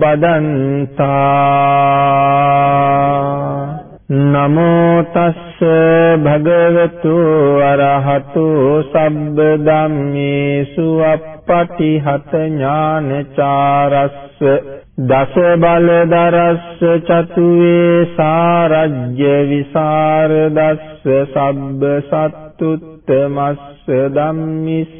බදන්තා. නමෝ තස්ස භගවතු අරහතු සබ්බ ධම්මේසු අප්පටිහත ඥානචාරස්ස. දස බල දරස්ස චතුවේ සාරජ්‍ය විසරදස්ස සබ්බ සත්තුත්තමස්ස ධම්මිස්ස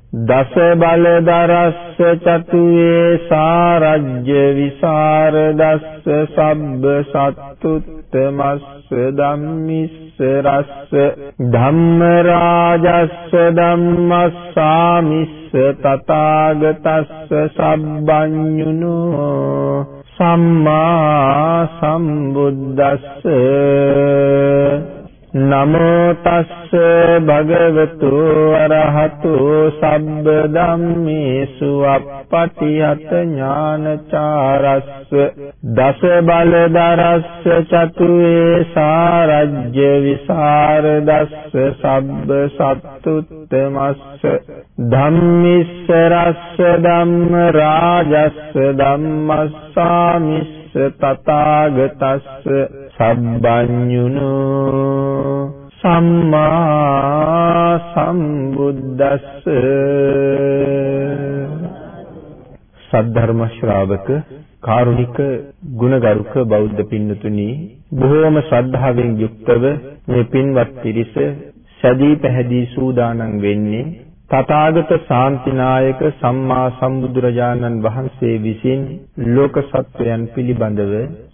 දස බල දරස්ස චතුවේ සාරජ්‍ය විසරදස්ස සබ්බ සත්තුත්තමස්ස ධම්මිස්ස රස්ස ධම්ම රාජස්ස ධම්මස්සාමිස්ස තථාගතස්ස සබ්බඤුනෝ සම්මා සම්බුද්දස්ස නමෝ තස්ස භගවතු අරහතු සබ්බ ධම්මේසු අප්පටිහත ඥානචාරස්ස දස බල දරස්ස චතුවේ සාරජ්‍ය විසරදස්ස සබ්බ සත්තුත්තමස්ස ධම්මිස්ස රස්ස ධම්ම රාජස්ස ධම්මස්සාමිස්ස තථාගතස්ස සබ්බඤුනෝ සම්මා සම්බුද්දස්ස සද්ධර්ම ශ්‍රාවක කාරුණික ගුණගරුක බෞද්ධ පින්නතුනි බොහෝම ශ්‍රද්ධාවෙන් යුක්තව මේ පින්වත් පිරිස සදී පැහැදී සූදානම් වෙන්නේ තථාගත ශාන්තිනායක සම්මා සම්බුදුරජාණන් වහන්සේ විසින් ලෝක සත්වයන් පිළිබඳව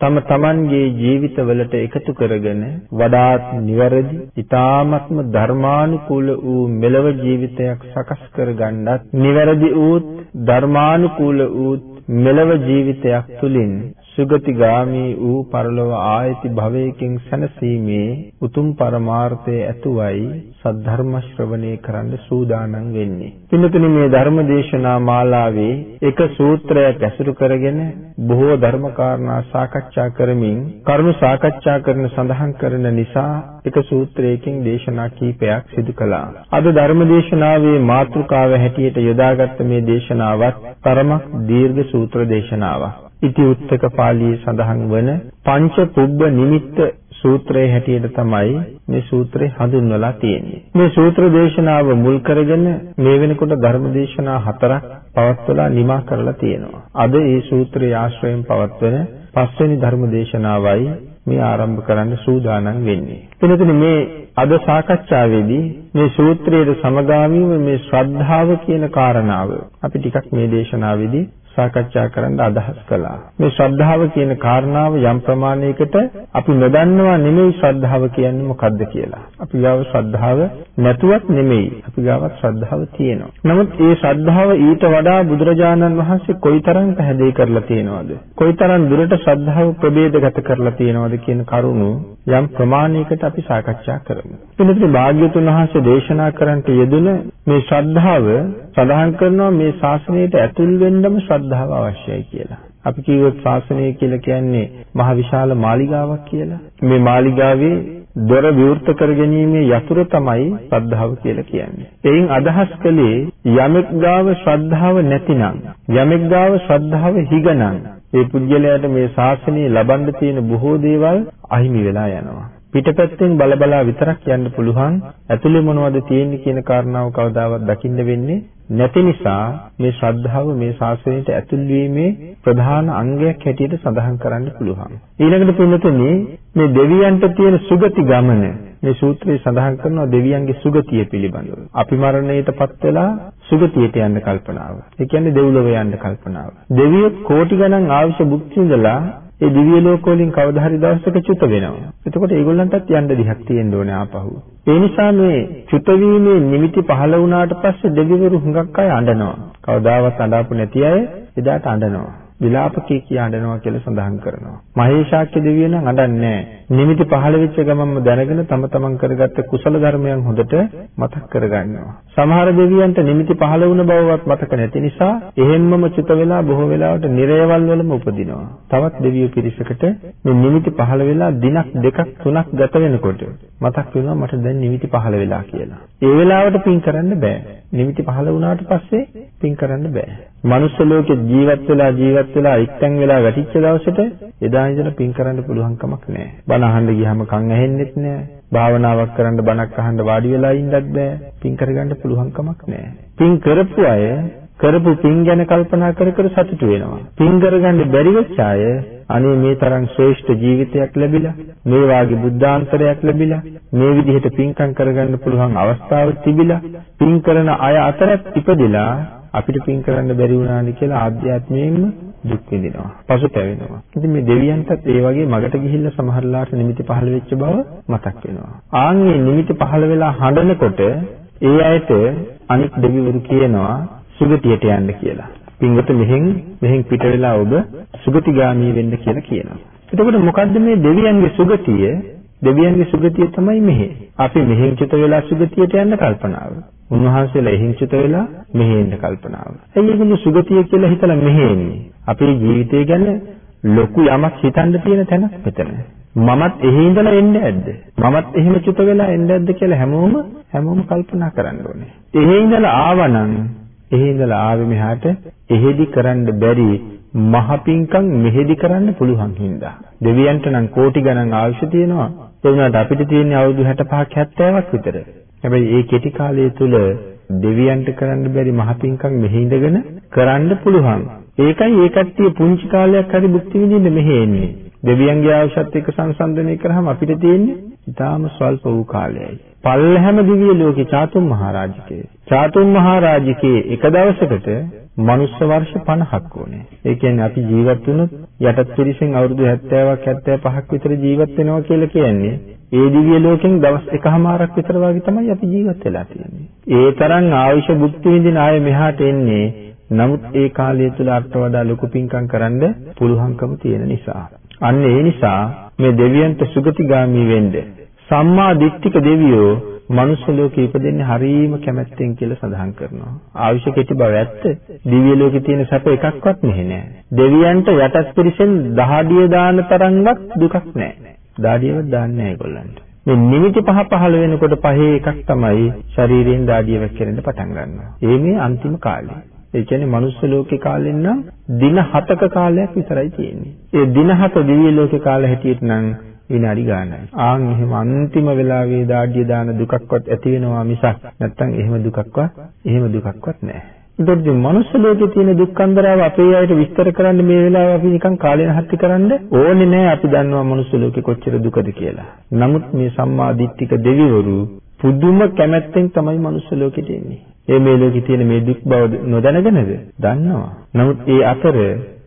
තම තමන්ගේ ජීවිතවලට එකතු කරගෙන වඩාත් නිවැරදි, ඊ타ත්ම ධර්මානුකූල වූ මෙලව ජීවිතයක් සකස් කරගන්නත් නිවැරදි වූත් ධර්මානුකූල වූත් මෙලව ජීවිතයක් තුලින් සුගතිගාමී වූ පරලොව ආයති භවයකින් සැනසීමේ උතුම් පරමාර්ථය ඇතුවයි සද්ධර්ම ශ්‍රවණය කරන්න සූදානම් වෙන්නේ. පින්නතුනි මේ ධර්ම දේශනා මාලාවේ එක සූත්‍රයක් ඇසුරු කරගෙන බොහෝ ධර්ම කාරණා සාකච්ඡා කරමින් කරුණු සාකච්ඡා කරන සඳහන් කරන නිසා එක සූත්‍රයකින් දේශනා කීපයක් සිදු කළා. අද ධර්ම දේශනාවේ මාතෘකාව හැටියට යොදාගත්ත මේ දේශනාවත් තරමක් දීර්ඝ සූත්‍ර දේශනාවක්. ඉති උත්තක පාළියේ සඳහන් වන පංච පුබ්බ නිමිත්ත සූත්‍රයේ හැටියට තමයි මේ සූත්‍රය හඳුන්වලා තියෙන්නේ. මේ සූත්‍ර දේශනාව මුල් කරගෙන මේ වෙනකොට ධර්ම දේශනා හතරක් පවත්වලා නිමා කරලා තියෙනවා. අද මේ සූත්‍රයේ ආශ්‍රයෙන් පවත්වන පස්වෙනි ධර්ම දේශනාවයි මේ ආරම්භ කරන්න සූදානම් වෙන්නේ. එතනදී මේ අද සාකච්ඡාවේදී මේ සූත්‍රයේ සමගාමීව මේ ශ්‍රද්ධාව කියන කාරණාව අපි ටිකක් මේ දේශනාවේදී සාකච්ඡා කරන්න අදහස් කළා. මේ ශ්‍රද්ධාව කියන කාරණාව යම් ප්‍රමාණයකට අපි නොදන්නවා නෙමෙයි ශ්‍රද්ධාව කියන්නේ මොකද්ද කියලා. අපි ගාව ශ්‍රද්ධාව නැතුවත් නෙමෙයි. අපි ගාවත් ශ්‍රද්ධාව තියෙනවා. නමුත් ඒ ශ්‍රද්ධාව ඊට වඩා බුදුරජාණන් වහන්සේ කොයිතරම් පැහැදිලි කරලා තියෙනවද? කොයිතරම් දුරට ශ්‍රද්ධාව ප්‍රභේදගත කරලා තියෙනවද කියන කරුණු යම් ප්‍රමාණයකට අපි සාකච්ඡා කරමු. එනිසා භාග්‍යතුන් වහන්සේ දේශනා කරන්නට යෙදුන මේ ශ්‍රද්ධාව සඳහන් කරනවා මේ ශාසනයට ඇතුල් වෙන්නම ශ්‍රද්ධාව අවශ්‍යයි කියලා. අපි කිව්වොත් ශාසනය කියලා කියන්නේ මහ විශාල මාලිගාවක් කියලා. මේ මාලිගාවේ දොර විවෘත කර ගැනීමේ යතුරු තමයි ශ්‍රද්ධාව කියලා කියන්නේ. එයින් අදහස් කළේ යමෙක් ගාව ශ්‍රද්ධාව නැතිනම් යමෙක් ගාව ශ්‍රද්ධාව හිගනම් ඒ පුද්ගලයාට මේ ශාසනය ලබන්න තියෙන බොහෝ දේවල් අහිමි වෙලා යනවා. පිටපැත්තෙන් බලබලා විතරක් යන්න පුළුවන් ඇතුලේ මොනවද තියෙන්නේ කියන කාරණාව කවදාවත් දකින්න වෙන්නේ නැති නිසා මේ ශ්‍රද්ධාව මේ ශාසනයට ඇතුල් වීමේ ප්‍රධාන අංගයක් හැටියට සඳහන් කරන්න පුළුවන්. ඊළඟට පින්නතුනි මේ දෙවියන්ට තියෙන සුගති ගමන මේ සූත්‍රයේ සඳහන් කරනවා දෙවියන්ගේ සුගතිය පිළිබඳව. අපි මරණයටපත් වෙලා සුගතියට යන්න කල්පනාව. ඒ කියන්නේ දෙව්ලොව යන්න කල්පනාව. දෙවියෝ කෝටි ගණන් ආයුෂ භුක්ති විඳලා ඒ දිව්‍ය ලෝක වලින් කවදා හරි දවසක චුත වෙනවා. එතකොට ඒගොල්ලන්ටත් යන්න දිහක් තියෙන්න ඕනේ ආපහු. ඒ නිසා මේ චුත වීමේ නිමිති පහළ වුණාට පස්සේ දෙවිවරු හුඟක් අය අඬනවා. කවදාවත් අඬාපු නැති අය එදාට අඬනවා. විලාප කී කිය අඬනවා කියලා සඳහන් කරනවා. මහේශාක්‍ය දෙවියෝ නම් අඬන්නේ නැහැ. නිමිති පහළ වෙච්ච ගමන්ම දැනගෙන තම තමන් කරගත්ත කුසල ධර්මයන් හොඳට මතක් කරගන්නවා. සමහර දෙවියන්ට නිමිති පහළ වුණ බවවත් මතක නැති නිසා එහෙම්මම චුත වෙලා බොහෝ වෙලාවට නිරයවල් වලම උපදිනවා. තවත් දෙවියෝ පිරිසකට මේ නිමිති පහළ වෙලා දිනක් දෙකක් තුනක් ගත වෙනකොට මතක් වෙනවා මට දැන් නිමිති පහළ වෙලා කියලා. ඒ වෙලාවට පින් කරන්න බෑ. නිමිති පහළ වුණාට පස්සේ පින් කරන්න බෑ. මනුස්ස ලෝකේ ජීවත් වෙලා ජීවත් වෙලා එක්තැන් වෙලා වැටිච්ච දවසට එදා ඉඳලා පින් කරන්න පුළුවන් කමක් නැහැ. බණ අහන්න ගියාම කන් ඇහෙන්නෙත් නැහැ. භාවනාවක් කරන්න බණක් අහන්න වාඩි වෙලා ඉන්නත් බෑ. පින් කරගන්න පුළුවන් කමක් නැහැ. පින් කරපු අය කරපු පින් ගැන කල්පනා කර කර සතුටු වෙනවා. පින් කරගන්න බැරි වෙච්ච අය අනේ මේ තරම් ශ්‍රේෂ්ඨ ජීවිතයක් ලැබිලා මේ වාගේ බුද්ධාන්තරයක් ලැබිලා මේ විදිහට පින්කම් කරගන්න පුළුවන් අවස්ථාවක් තිබිලා පින් කරන අය අතරත් ඉපදිලා අපිට පින් කරන්න බැරි වුණානි කියලා ආධ්‍යාත්මයෙන්ම දුක් විඳිනවා. පසුතැවෙනවා. ඉතින් මේ දෙවියන්ටත් ඒ වගේ මගට ගිහිල්ලා සමහරලාට නිමිති පහළ වෙච්ච බව මතක් වෙනවා. ආන්ගේ නිමිති පහළ වෙලා හඬනකොට ඒ අයට අනිත් දෙවිවරු කියනවා සුගතියට යන්න කියලා. පින්වත මෙහෙන් මෙහෙන් පිට වෙලා ඔබ සුගතිගාමී වෙන්න කියලා කියනවා. එතකොට මොකද්ද මේ දෙවියන්ගේ සුගතිය? දෙවියන්ගේ සුගතිය තමයි මෙහෙ. අපි මෙහෙන් චිත වෙලා සුගතියට යන්න කල්පනාව. උන්වහන්සේලා එහින් චිත වෙලා මෙහෙ එන්න කල්පනාව. එයි ඒගොල්ලෝ සුගතිය කියලා හිතලා මෙහෙ එන්නේ. අපේ ජීවිතය ගැන ලොකු යමක් හිතන්න තියෙන තැනක් මෙතන. මමත් එහි ඉඳලා එන්නේ නැද්ද? මමත් එහෙම චුත වෙලා එන්නේ නැද්ද කියලා හැමෝම හැමෝම කල්පනා කරන්න ඕනේ. එහි ඉඳලා ආවනම් එහි ඉඳලා ආවේ මෙහාට එහෙදි කරන්න බැරි මහ පිංකම් මෙහෙදි කරන්න පුළුවන් හින්දා. දෙවියන්ට නම් කෝටි ගණන් ආයුෂ තියෙනවා. ඒ වුණාට අපිට තියෙන අවුරුදු 65ක් 70ක් විතර. හැබැයි ඒ කෙටි කාලය තුල දෙවියන්ට කරන්න බැරි මහ පිංකම් මෙහි ඉඳගෙන කරන්න පුළුවන්. ඒකයි ඒ කට්ටිය පුංචි කාලයක් හරි භුක්ති විඳින්න මෙහෙ එන්නේ. දෙවියන්ගේ ආයුෂත් එක්ක සංසන්දනය කරාම අපිට තියෙන්නේ ඊටාම ස්වල්ප වූ කාලයයි. පල්ලහැම දිව්‍ය ලෝකේ චාතුම් මහරජකේ. චාතුම් මහරජකේ එක දවසකට මනුස්ස වර්ෂ 50ක් ඕනේ. ඒ කියන්නේ අපි ජීවත් වුණොත් යටත් පිරිසෙන් අවුරුදු 70ක් 75ක් විතර ජීවත් වෙනවා කියලා කියන්නේ ඒ දිව්‍ය ලෝකෙන් දවස් එකහමාරක් විතර වගේ තමයි අපි ජීවත් වෙලා තියෙන්නේ. ඒ තරම් ආයුෂ බුද්ධ විඳින අය මෙහාට එන්නේ නමුත් ඒ කාලය තුල අර්ථ වඩා ලොකු පින්කම් කරන්න පුළුවන්කම තියෙන නිසා. අන්න ඒ නිසා මේ දෙවියන්ට සුගතිගාමි වෙන්න සම්මා දිට්ඨික දෙවියෝ මනුස්ස ලෝකේ ඉපදෙන්නේ හරීම කැමැත්තෙන් කියලා සඳහන් කරනවා. ආයුෂ කෙටි බව ඇත්ත. දිව්‍ය ලෝකේ තියෙන සැප එකක්වත් මෙහෙ නෑ. දෙවියන්ට යටත් පිරිසෙන් දහඩිය දාන තරම්වත් දුකක් නෑ. දාඩියවත් දාන්නේ නෑ ඒගොල්ලන්ට. මේ නිමිති පහ පහළ වෙනකොට පහේ එකක් තමයි ශරීරයෙන් දාඩිය වැක්කෙන්න පටන් ගන්නවා. ඒ මේ අන්තිම කාලේ. ඒ කියන්නේ මනුස්ස ලෝකේ කාලෙන් නම් දින 7ක කාලයක් විතරයි තියෙන්නේ. ඒ දින 7 දිව්‍ය ලෝකේ කාලය හැටියට නම් විනාඩි ගානයි. ආන් එහෙම අන්තිම වෙලාවේ දාඩිය දාන දුකක්වත් ඇති වෙනවා මිසක් නැත්තම් එහෙම දුකක්වත් එහෙම දුකක්වත් නැහැ. ඒතකොට මේ මනුස්ස ලෝකේ තියෙන දුක්ඛන්දරාව අපේ අයට විස්තර කරන්න මේ වෙලාව අපි නිකන් කාලේ නැහත්ති කරන්න ඕනේ නැහැ. අපි දන්නවා මනුස්ස ලෝකේ කොච්චර දුකද කියලා. නමුත් මේ සම්මා දිට්ඨික දෙවිවරු පුදුම කැමැත්තෙන් තමයි මනුස්ස ලෝකෙට එන්නේ. ඒ මේ ලෝකේ තියෙන මේ දුක් බව නොදැනගෙනද? දන්නවා. නමුත් ඒ අතර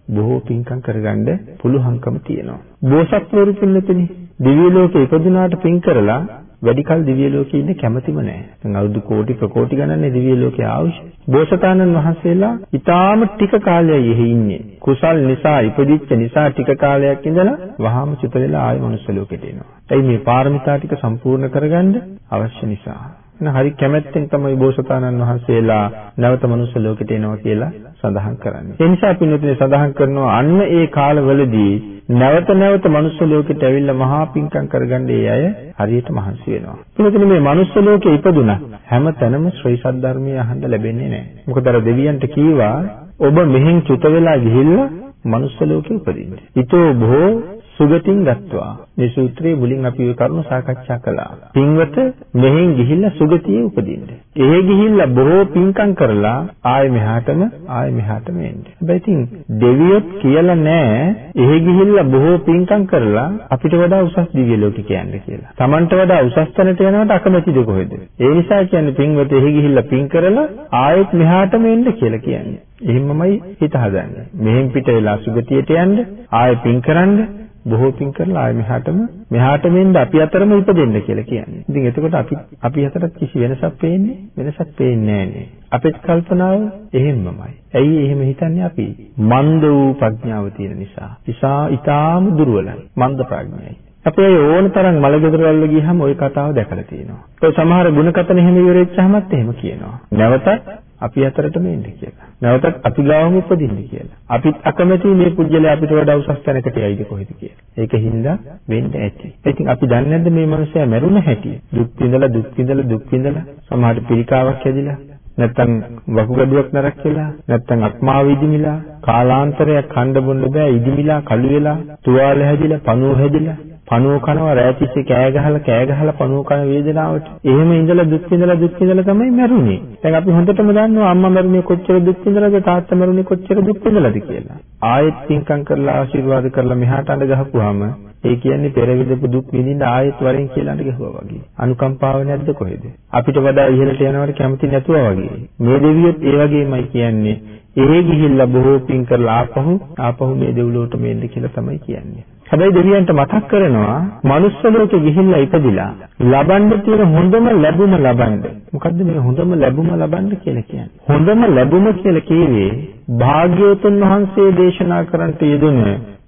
බොහෝ පින්කම් කරගන්න පුළුවන්කම තියෙනවා. බෝසත්වරු පින්නතුනි දිව්‍ය ලෝකේ ඉපදුනාට පින් කරලා වැඩි කල දිව්‍ය ලෝකේ ඉන්න කැමැතිම නැහැ. දැන් අවුරුදු කෝටි ප්‍රකෝටි ගණන්නේ දිව්‍ය ලෝකයේ ආවුෂ. බෝසතාණන් වහන්සේලා ඊටාම ටික කාලයයි එහි ඉන්නේ. කුසල් නිසා ඉපදිච්ච නිසා ටික කාලයක් ඉඳලා වහාම චුත වෙලා ආයෙ මනුස්ස ලෝකෙට එනවා. එයි මේ පාරමිතා ටික සම්පූර්ණ කරගන්න අවශ්‍ය නිසා. එන හරි කැමැත්තෙන් තමයි බෝසතාණන් වහන්සේලා නැවත මනුස්ස ලෝකෙට එනවා කියලා සඳහන් කරන්නේ. ඒ නිසා පින්වතුනි සඳහන් කරනවා අන්න ඒ කාලවලදී නැවත නැවත මනුස්ස ලෝකෙට ඇවිල්ලා මහා පිංකම් කරගන්න ඒ අය හරියට මහන්සි වෙනවා. පින්වතුනි මේ මනුස්ස ලෝකේ ඉපදුනා හැම තැනම ශ්‍රී සද්ධර්මය අහන්න ලැබෙන්නේ නැහැ. මොකද අර දෙවියන්ට කීවා ඔබ මෙහෙන් චුත වෙලා ගිහිල්ලා මනුස්ස ලෝකෙ උපදින්න. ඊතෝ බොහෝ සුගතින් ගත්වා. මේ සූත්‍රයේ මුලින් අපි ওই කරුණු සාකච්ඡා කළා. පින්වත මෙහෙන් ගිහිල්ලා සුගතියේ උපදින්න. එහෙ ගිහිල්ලා බොහෝ පින්කම් කරලා ආයෙ මෙහාටම ආයෙ මෙහාටම එන්න. හැබැයි ඉතින් දෙවියොත් කියලා නෑ එහෙ ගිහිල්ලා බොහෝ පින්කම් කරලා අපිට වඩා උසස් දිව්‍ය ලෝකෙ කියන්නේ කියලා. Tamanට වඩා උසස් තැනට යනවට අකමැතිද කොහෙද? ඒ නිසා කියන්නේ පින්වත එහෙ ගිහිල්ලා පින් කරලා ආයෙත් මෙහාටම එන්න කියලා කියන්නේ. එහෙමමයි හිත හදන්නේ. මෙහෙන් පිට වෙලා සුගතියට යන්න ආයෙ පින් කරන්න බොහෝ පින් කරලා ආය මෙහාටම මෙහාටම එන්න අපි අතරම ඉපදෙන්න කියලා කියන්නේ. ඉතින් එතකොට අපි අපි අතරත් කිසි වෙනසක් පේන්නේ වෙනසක් පේන්නේ නැහැ අපේ කල්පනාව එහෙම්මමයි. ඇයි එහෙම හිතන්නේ අපි? මන්ද වූ ප්‍රඥාව තියෙන නිසා. නිසා ඊටාම දුර්වලයි. මන්ද ප්‍රඥයි. අපේ ඕන තරම් මලගෙදර වල ගියහම ওই කතාව දැකලා තියෙනවා. ඒ සමහර ಗುಣකතන එහෙම ඉවරෙච්චාමත් එහෙම කියනවා. නැවතත් අපි අතරටම එන්න කියලා. නැවතත් අපි ගාවම උපදින්න කියලා. අපිත් අකමැති මේ පුජ්‍යලයා අපිට වඩා උසස් තැනකට යයිද කොහෙද කියලා. ඒකින්ද වෙන්න ඇති. ඉතින් අපි දන්නේ නැද්ද මේ මනුස්සයා මැරුණ හැටි? දුක් විඳලා දුක් විඳලා දුක් විඳලා සමහරට පිළිකාවක් හැදිලා නැත්තම් වකුගඩුවක් නරක් වෙලා නැත්තම් අක්මාව ඉදිමිලා කාලාන්තරයක් කන්න බොන්න බෑ ඉදිමිලා කළු වෙලා තුවාල හැදිලා පණුව හැදිලා පණුව කනවා රැතිස්සේ කෑ ගහලා කෑ ගහලා පණුව කන වේදනාවට. එහෙම ඉඳලා දුක් විඳලා දුක් විඳලා තමයි මැරුණේ. දැන් අපි හොඳටම දන්නවා අම්මා මැරුණේ කොච්චර දුක් විඳලාද තාත්තා මැරුණේ කොච්චර දුක් විඳලාද කියලා. ආයෙත් පින්කම් කරලා ආශිර්වාද කරලා මෙහාට අඬ ගහපුවාම ඒ කියන්නේ පෙර විදපු දුක් විඳින්න ආයෙත් වරෙන් කියලා අඬ ගහුවා වගේ. අනුකම්පාව නැද්ද කොහෙද? අපිට වඩා ඉහළට යනවට කැමති නැතුවා වගේ. මේ දෙවියොත් ඒ වගේමයි කියන්නේ. එහෙ ගිහිල්ලා බොහෝ පින් කරලා ආපහු ආපහු මේ දෙව්ලොවට මෙන්න කියලා තමයි කියන්නේ. හැබැයි දෙවියන්ට මතක් කරනවා මනුස්ස ලෝකෙ ගිහිල්ලා ඉපදිලා ලබන්න තියෙන හොඳම ලැබුම ලබන්න. මොකද්ද මේ හොඳම ලැබුම ලබන්න කියලා කියන්නේ? හොඳම ලැබුම කියලා කියේ භාග්‍යවතුන් වහන්සේ දේශනා කරන්නට යෙදුන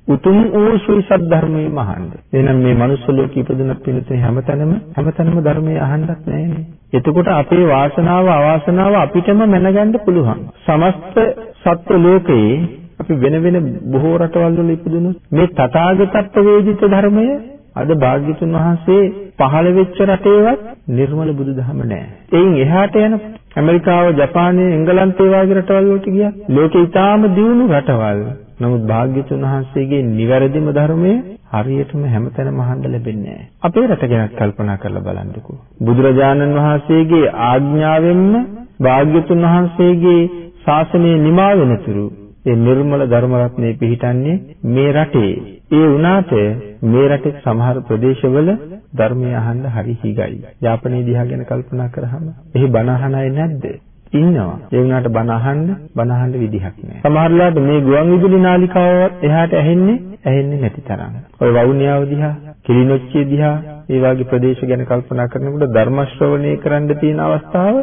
උතුම් වූ ශ්‍රී සද්ධර්මයේ මහන්න. එහෙනම් මේ මනුස්ස ලෝකෙ ඉපදුන පිළිතුරු හැමතැනම හැමතැනම ධර්මයේ අහන්නත් නැහැ එතකොට අපේ වාසනාව අවාසනාව අපිටම මැනගන්න පුළුවන්. සමස්ත සත්ව ලෝකයේ අපි වෙන වෙන බොහෝ රටවල් වල ඉපදුනොත් මේ තථාගතත්ව වේදිත ධර්මය අද භාග්‍යතුන් වහන්සේ පහළ වෙච්ච රටේවත් නිර්මල බුදුදහම නැහැ. එයින් එහාට යන ඇමරිකාව, ජපානය, එංගලන්තය වගේ රටවල් වලට ගියා. ලෝකේ ඊටාම දියුණු රටවල්. නමුත් භාග්‍යතුන් වහන්සේගේ නිවැරදිම ධර්මය හරියටම හැමතැනම අහන්න ලැබෙන්නේ නැහැ. අපේ රට ගැන කල්පනා කරලා බලන්නකෝ. බුදුරජාණන් වහන්සේගේ ආඥාවෙන්ම භාග්‍යතුන් වහන්සේගේ ශාසනය නිමා වෙනතුරු ඒ නිර්මල ධර්ම රත්නේ පිහිටන්නේ මේ රටේ. ඒ වුණාට මේ රටේ සමහර ප්‍රදේශවල ධර්මය අහන්න හරි හිගයි. යාපනයේ දිහා ගැන කල්පනා කරාම එහි බණ අහන අය නැද්ද? ඉන්නවා. ඒ වුණාට බණ අහන්න බණ අහන්න විදිහක් නැහැ. සමහරලාට මේ ගුවන් විදුලි නාලිකාවවත් එහාට ඇහෙන්නේ ඇහෙන්නේ නැති තරම්. ඔය වවුනියාව දිහා, කිලිනොච්චිය දිහා, ඒ වගේ ප්‍රදේශ ගැන කල්පනා කරනකොට ධර්ම ශ්‍රවණය කරන්න තියෙන අවස්ථාව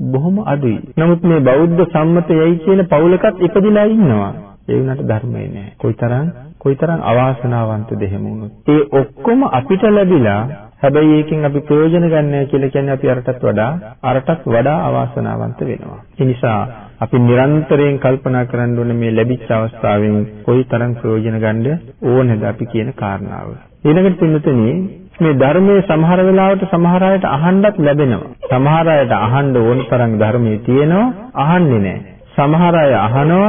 බොහොම අඩුයි. නමුත් මේ බෞද්ධ සම්මතයයි කියන පවුලකත් ඉපදිලා ඉන්නවා. ඒ වුණාට ධර්මයේ නැහැ. කොයිතරම් කොයිතරම් අවාසනාවන්තද එහෙම වුණොත්. ඒ ඔක්කොම අපිට ලැබිලා හැබැයි ඒකෙන් අපි ප්‍රයෝජන ගන්නෑ කියලා කියන්නේ අපි අරටත් වඩා අරටත් වඩා අවාසනාවන්ත වෙනවා. ඒ නිසා අපි නිරන්තරයෙන් කල්පනා කරන්න ඕනේ මේ ලැබිච්ච අවස්ථාවෙන් කොයිතරම් ප්‍රයෝජන ගන්න ඕනේද අපි කියන කාරණාව. ඊළඟට පින්නතනේ මේ ධර්මයේ සමහර වෙලාවට සමහර අයට අහන්නත් ලැබෙනවා. සමහර අයට අහන්න ඕන තරම් ධර්මයේ තියෙනවා අහන්නේ නැහැ. සමහර අය අහනවා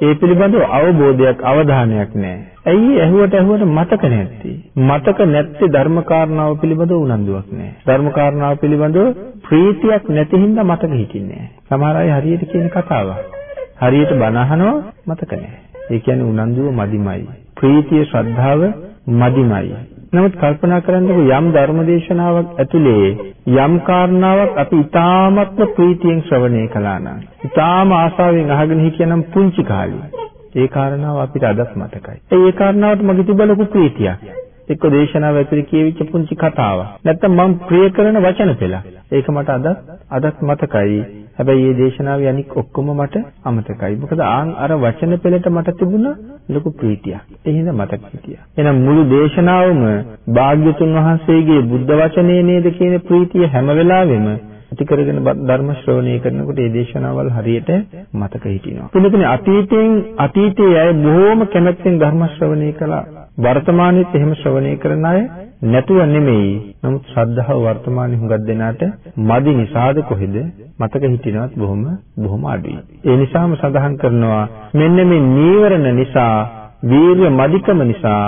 ඒ පිළිබඳව අවබෝධයක් අවධානයක් නැහැ. ඇයි ඇහුවට ඇහුවට මතක නැත්තේ? මතක නැත්තේ ධර්ම කාරණාව පිළිබඳව උනන්දුවක් නැහැ. ධර්ම කාරණාව පිළිබඳව ප්‍රීතියක් නැති හින්දා මතක හිටින්නේ නැහැ. සමහර අය හරියට කියන කතාවක්. හරියට බණ අහනවා මතක නැහැ. ඒ කියන්නේ උනන්දුව මදිමයි. ප්‍රීතිය ශ්‍රද්ධාව මදිමයි. නමුත් කල්පනා කරන්නකෝ යම් ධර්මදේශනාවක් ඇතුලේ යම් කාරණාවක් අපි ඊ타මත්ම ප්‍රීතියෙන් ශ්‍රවණය කළා නම් ඊ타ම ආසාවෙන් අහගෙන හිටියනම් පුංචි කාලේ ඒ කාරණාව අපිට අදත් මතකයි. ඒ කාරණාවට මගේ තිබ්බ ලොකු ප්‍රීතියක්. එක්ක දේශනාව ඇතුලේ කියවිච්ච පුංචි කතාවක්. නැත්තම් මම ප්‍රිය කරන වචන පෙළ. ඒක මට අදත් අදත් මතකයි. හැබැයි මේ දේශනාවේ අනික් ඔක්කොම මට අමතකයි. මොකද ආන් අර වචන පෙළට මට තිබුණ ලොකු ප්‍රීතියක්. ඒ හින්දා මතක හිටියා. එහෙනම් මුළු දේශනාවම භාග්‍යතුන් වහන්සේගේ බුද්ධ වචනේ නේද කියන ප්‍රීතිය හැම වෙලාවෙම ඇති කරගෙන ධර්ම ශ්‍රවණය කරනකොට මේ දේශනාවල් හරියට මතක හිටිනවා. පුදුමනේ අතීතයෙන් අතීතයේ අය බොහෝම කැමැත්තෙන් ධර්ම ශ්‍රවණය කළා. වර්තමානයේත් එහෙම ශ්‍රවණය කරන අය නැතුව නෙමෙයි. නමුත් ශ්‍රද්ධාව වර්තමානයේ හුඟක් දෙනාට මදි නිසාද කොහෙද මතක හිටිනවත් බොහොම බොහොම අඩුයි. ඒ නිසාම සඳහන් කරනවා මෙන්න මේ නීවරණ නිසා වීර්ය මදිකම නිසා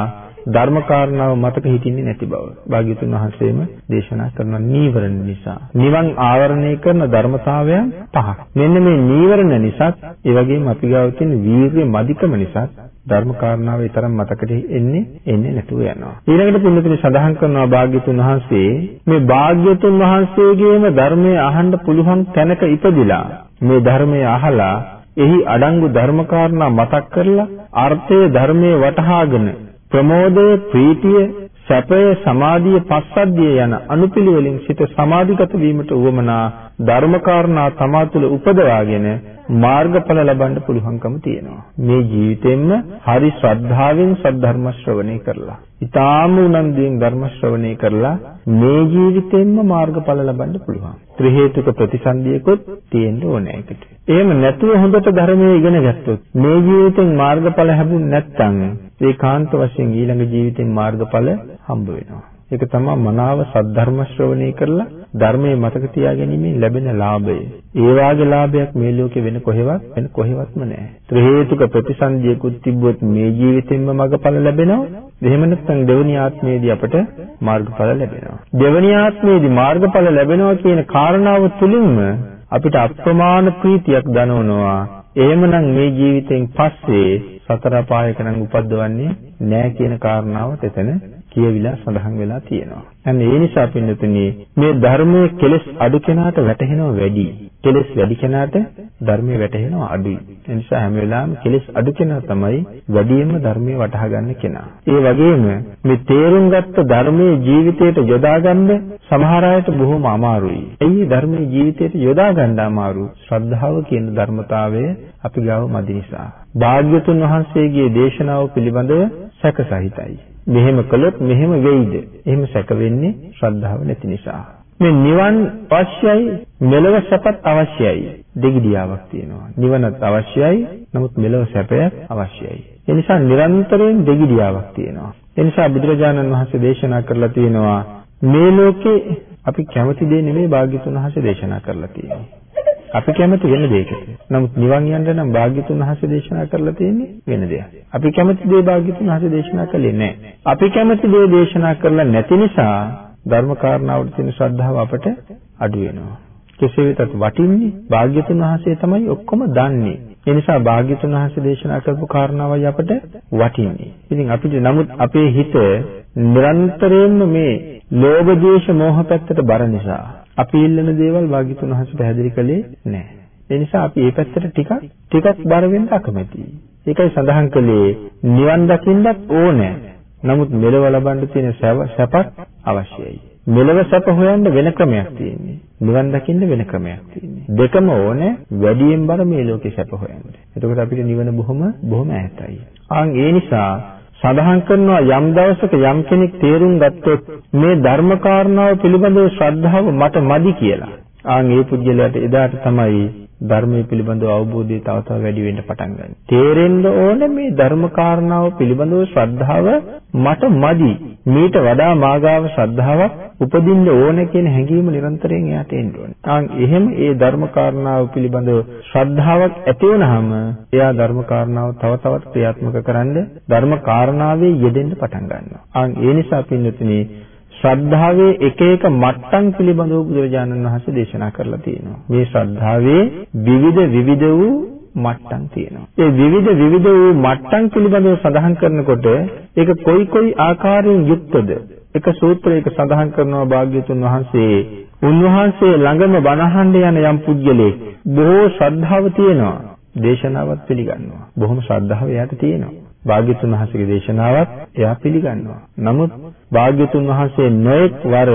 ධර්ම කාරණාව මතක හිටින්නේ නැති බව. භාග්‍යතුන් වහන්සේම දේශනා කරන නීවරණ නිසා. නිවන් ආවරණය කරන ධර්මතාවයන් පහක්. මෙන්න මේ නීවරණ නිසා ඒ වගේම අපි ගාව තියෙන වීර්ය මදිකම නිසා ධර්ම කාරණාව ඊතරම් මතකට එන්නේ එන්නේ නැතුව යනවා. ඊළඟට පින්නතුනි සඳහන් කරනවා භාග්‍යතුන් වහන්සේ මේ භාග්‍යතුන් වහන්සේගේම ධර්මය අහන්න පුළුවන් තැනක ඉපදිලා මේ ධර්මය අහලා එහි අඩංගු ධර්ම කාරණා මතක් කරලා අර්ථය ධර්මයේ වටහාගෙන ප්‍රමෝදය ප්‍රීතිය සැපය සමාධිය පස්සද්ධිය යන අනුපිළිවෙලින් සිත සමාධිගත වීමට උවමනා ධර්මකාරණා තමා තුළ උපදවාගෙන මාර්ගඵල ලබන්න පුළුවන්කම තියෙනවා. මේ ජීවිතෙන්න හරි ශ්‍රද්ධාවෙන් සද්ධර්ම ශ්‍රවණය කරලා, ඊටාම උනන්දුවෙන් ධර්ම ශ්‍රවණය කරලා මේ ජීවිතෙන්න මාර්ගඵල ලබන්න පුළුවන්. ත්‍රි හේතුක ප්‍රතිසන්දියකොත් තියෙන්න ඕනේ ඒකට. එහෙම නැතුව හොඳට ධර්මයේ ඉගෙන ගත්තොත් මේ ජීවිතෙන් මාර්ගඵල ලැබුණ නැත්නම් ඒකාන්ත වශයෙන් ඊළඟ ජීවිතෙන් මාර්ගඵල හම්බ වෙනවා. ඒක තමයි මනාව සද්ධර්ම ශ්‍රවණය කරලා ධර්මයේ මතක තියාගැනීමෙන් ලැබෙන ලාභය. ඒ වාගේ ලාභයක් මේ ලෝකේ වෙන කොහෙවත් වෙන කොහෙවත්ම නැහැ. ත්‍රි හේතුක ප්‍රතිසන්දියකුත් තිබ්බොත් මේ ජීවිතෙන්ම මඟඵල ලැබෙනවා. එහෙම නැත්නම් දෙවනි ආත්මයේදී අපට මාර්ගඵල ලැබෙනවා. දෙවනි ආත්මයේදී මාර්ගඵල ලැබෙනවා කියන කාරණාව තුලින්ම අපිට අප්‍රමාණ ප්‍රීතියක් දනවනවා. එහෙමනම් මේ ජීවිතෙන් පස්සේ සතර පායක නම් උපද්දවන්නේ නැහැ කියන කාරණාවත් එතන කියවිලා සඳහන් වෙලා තියෙනවා. අන්න ඒ නිසා පින්නතුනි මේ ධර්මයේ කෙලෙස් අඩු කෙනාට වැටහෙනව වැඩි. කෙලෙස් වැඩි කෙනාට ධර්මයේ වැටහෙනව අඩුයි. ඒ නිසා හැම වෙලාවෙම කෙලෙස් අඩු කෙනා තමයි වැඩියෙන්ම ධර්මයේ වටහා ගන්න කෙනා. ඒ වගේම මේ තේරුම් ගත්ත ධර්මයේ ජීවිතයට යොදා ගන්න සමහර අයට බොහොම අමාරුයි. එයි ධර්මයේ ජීවිතයට යොදා ගන්න අමාරු. ශ්‍රද්ධාව කියන ධර්මතාවය අපි ගාව මදි නිසා. භාග්‍යතුන් වහන්සේගේ දේශනාව පිළිබඳව සැකසහිතයි. මෙහෙම කළොත් මෙහෙම වෙයිද? එහෙම සැක වෙන්නේ ශ්‍රද්ධාව නැති නිසා. මේ නිවන් අවශ්‍යයි, මෙලව සැපත් අවශ්‍යයි. දෙගිඩියාවක් තියෙනවා. නිවනත් අවශ්‍යයි, නමුත් මෙලව සැපයත් අවශ්‍යයි. ඒ නිසා නිරන්තරයෙන් දෙගිඩියාවක් තියෙනවා. ඒ නිසා බුදුරජාණන් වහන්සේ දේශනා කරලා තියෙනවා මේ ලෝකේ අපි කැමති දේ නෙමෙයි භාග්‍යතුන් වහන්සේ දේශනා කරලා තියෙන්නේ. අපි කැමති වෙන දෙයකට. නමුත් නිවන් යන්න නම් භාග්‍යතුන් වහන්සේ දේශනා කරලා තියෙන්නේ වෙන දෙයක්. අපි කැමති දේ භාග්‍යතුන් වහන්සේ දේශනා කළේ නැහැ. අපි කැමති දේ දේශනා කරලා නැති නිසා ධර්ම කාරණාවට තියෙන ශ්‍රද්ධාව අපට අඩු වෙනවා. කෙසේ වෙතත් වටින්නේ භාග්‍යතුන් වහන්සේ තමයි ඔක්කොම දන්නේ. ඒ නිසා භාග්‍යතුන් වහන්සේ දේශනා කරපු කාරණාවයි අපට වටින්නේ. ඉතින් අපිට නමුත් අපේ හිත නිරන්තරයෙන්ම මේ ලෝභ, ද්වේෂ, මෝහ පැත්තට බර නිසා අපි ඉල්ලන දේවල් භාග්‍යතුන් වහන්සේ පැහැදිලි කළේ නැහැ. ඒ නිසා අපි මේ පැත්තට ටිකක් ටිකක් බර වෙන්න අකමැතියි. ඒකයි සඳහන් කළේ නිවන් දකින්නත් ඕනේ. නමුත් මෙලව ලබන්න තියෙන සැපත් අවශ්‍යයි. මෙලව සැප හොයන්න වෙන ක්‍රමයක් තියෙන්නේ. නිවන් දකින්න වෙන ක්‍රමයක් තියෙන්නේ. දෙකම ඕනේ වැඩියෙන් බර මේ ලෝකේ සැප හොයන්න. එතකොට අපිට නිවන බොහොම බොහොම ඈතයි. ආන් ඒ නිසා සඳහන් කරනවා යම් දවසක යම් කෙනෙක් තේරුම් ගත්තොත් මේ ධර්ම කාරණාව පිළිබඳව ශ්‍රද්ධාව මට මදි කියලා. ආන් ඒ පුජ්‍යලයට එදාට තමයි ධර්මයේ පිළිබඳව අවබෝධය තව තව වැඩි වෙන්න පටන් ගන්න. තේරෙන්න ඕනේ මේ ධර්ම කාරණාව පිළිබඳව ශ්‍රද්ධාව මට මදි. මීට වඩා මාගාව ශ්‍රද්ධාවක් උපදින්න ඕනේ කියන හැඟීම නිරන්තරයෙන් එයාට එන්න ඕනේ. ආන් එහෙම ඒ ධර්ම කාරණාව පිළිබඳව ශ්‍රද්ධාවක් ඇති වුනහම එයා ධර්ම කාරණාව තව තවත් ක්‍රියාත්මක කරන්න ධර්ම කාරණාවේ යෙදෙන්න පටන් ගන්නවා. ආන් ඒ නිසා පින්නතුනේ ශ්‍රද්ධාවේ එක එක මට්ටම් පිළිබඳව බුදුරජාණන් වහන්සේ දේශනා කරලා තියෙනවා. මේ ශ්‍රද්ධාවේ විවිධ විවිධ වූ මට්ටම් තියෙනවා. ඒ විවිධ විවිධ වූ මට්ටම් පිළිබඳව සඳහන් කරනකොට ඒක කොයි කොයි ආකාරයෙන් යුක්තද? එක සූත්‍රයක සඳහන් කරනවා භාග්‍යතුන් වහන්සේ උන්වහන්සේ ළඟම බණහඬ යන යම් පුද්ගලෙක් බොහෝ ශ්‍රද්ධාව තියෙනවා. දේශනාවත් පිළිගන්නවා. බොහොම ශ්‍රද්ධාව එයාට තියෙනවා. භාග්‍යතුන් වහන්සේගේ දේශනාවත් එයා පිළිගන්නවා. නමුත් භාග්‍යතුන් වහන්සේ නොඑක් වර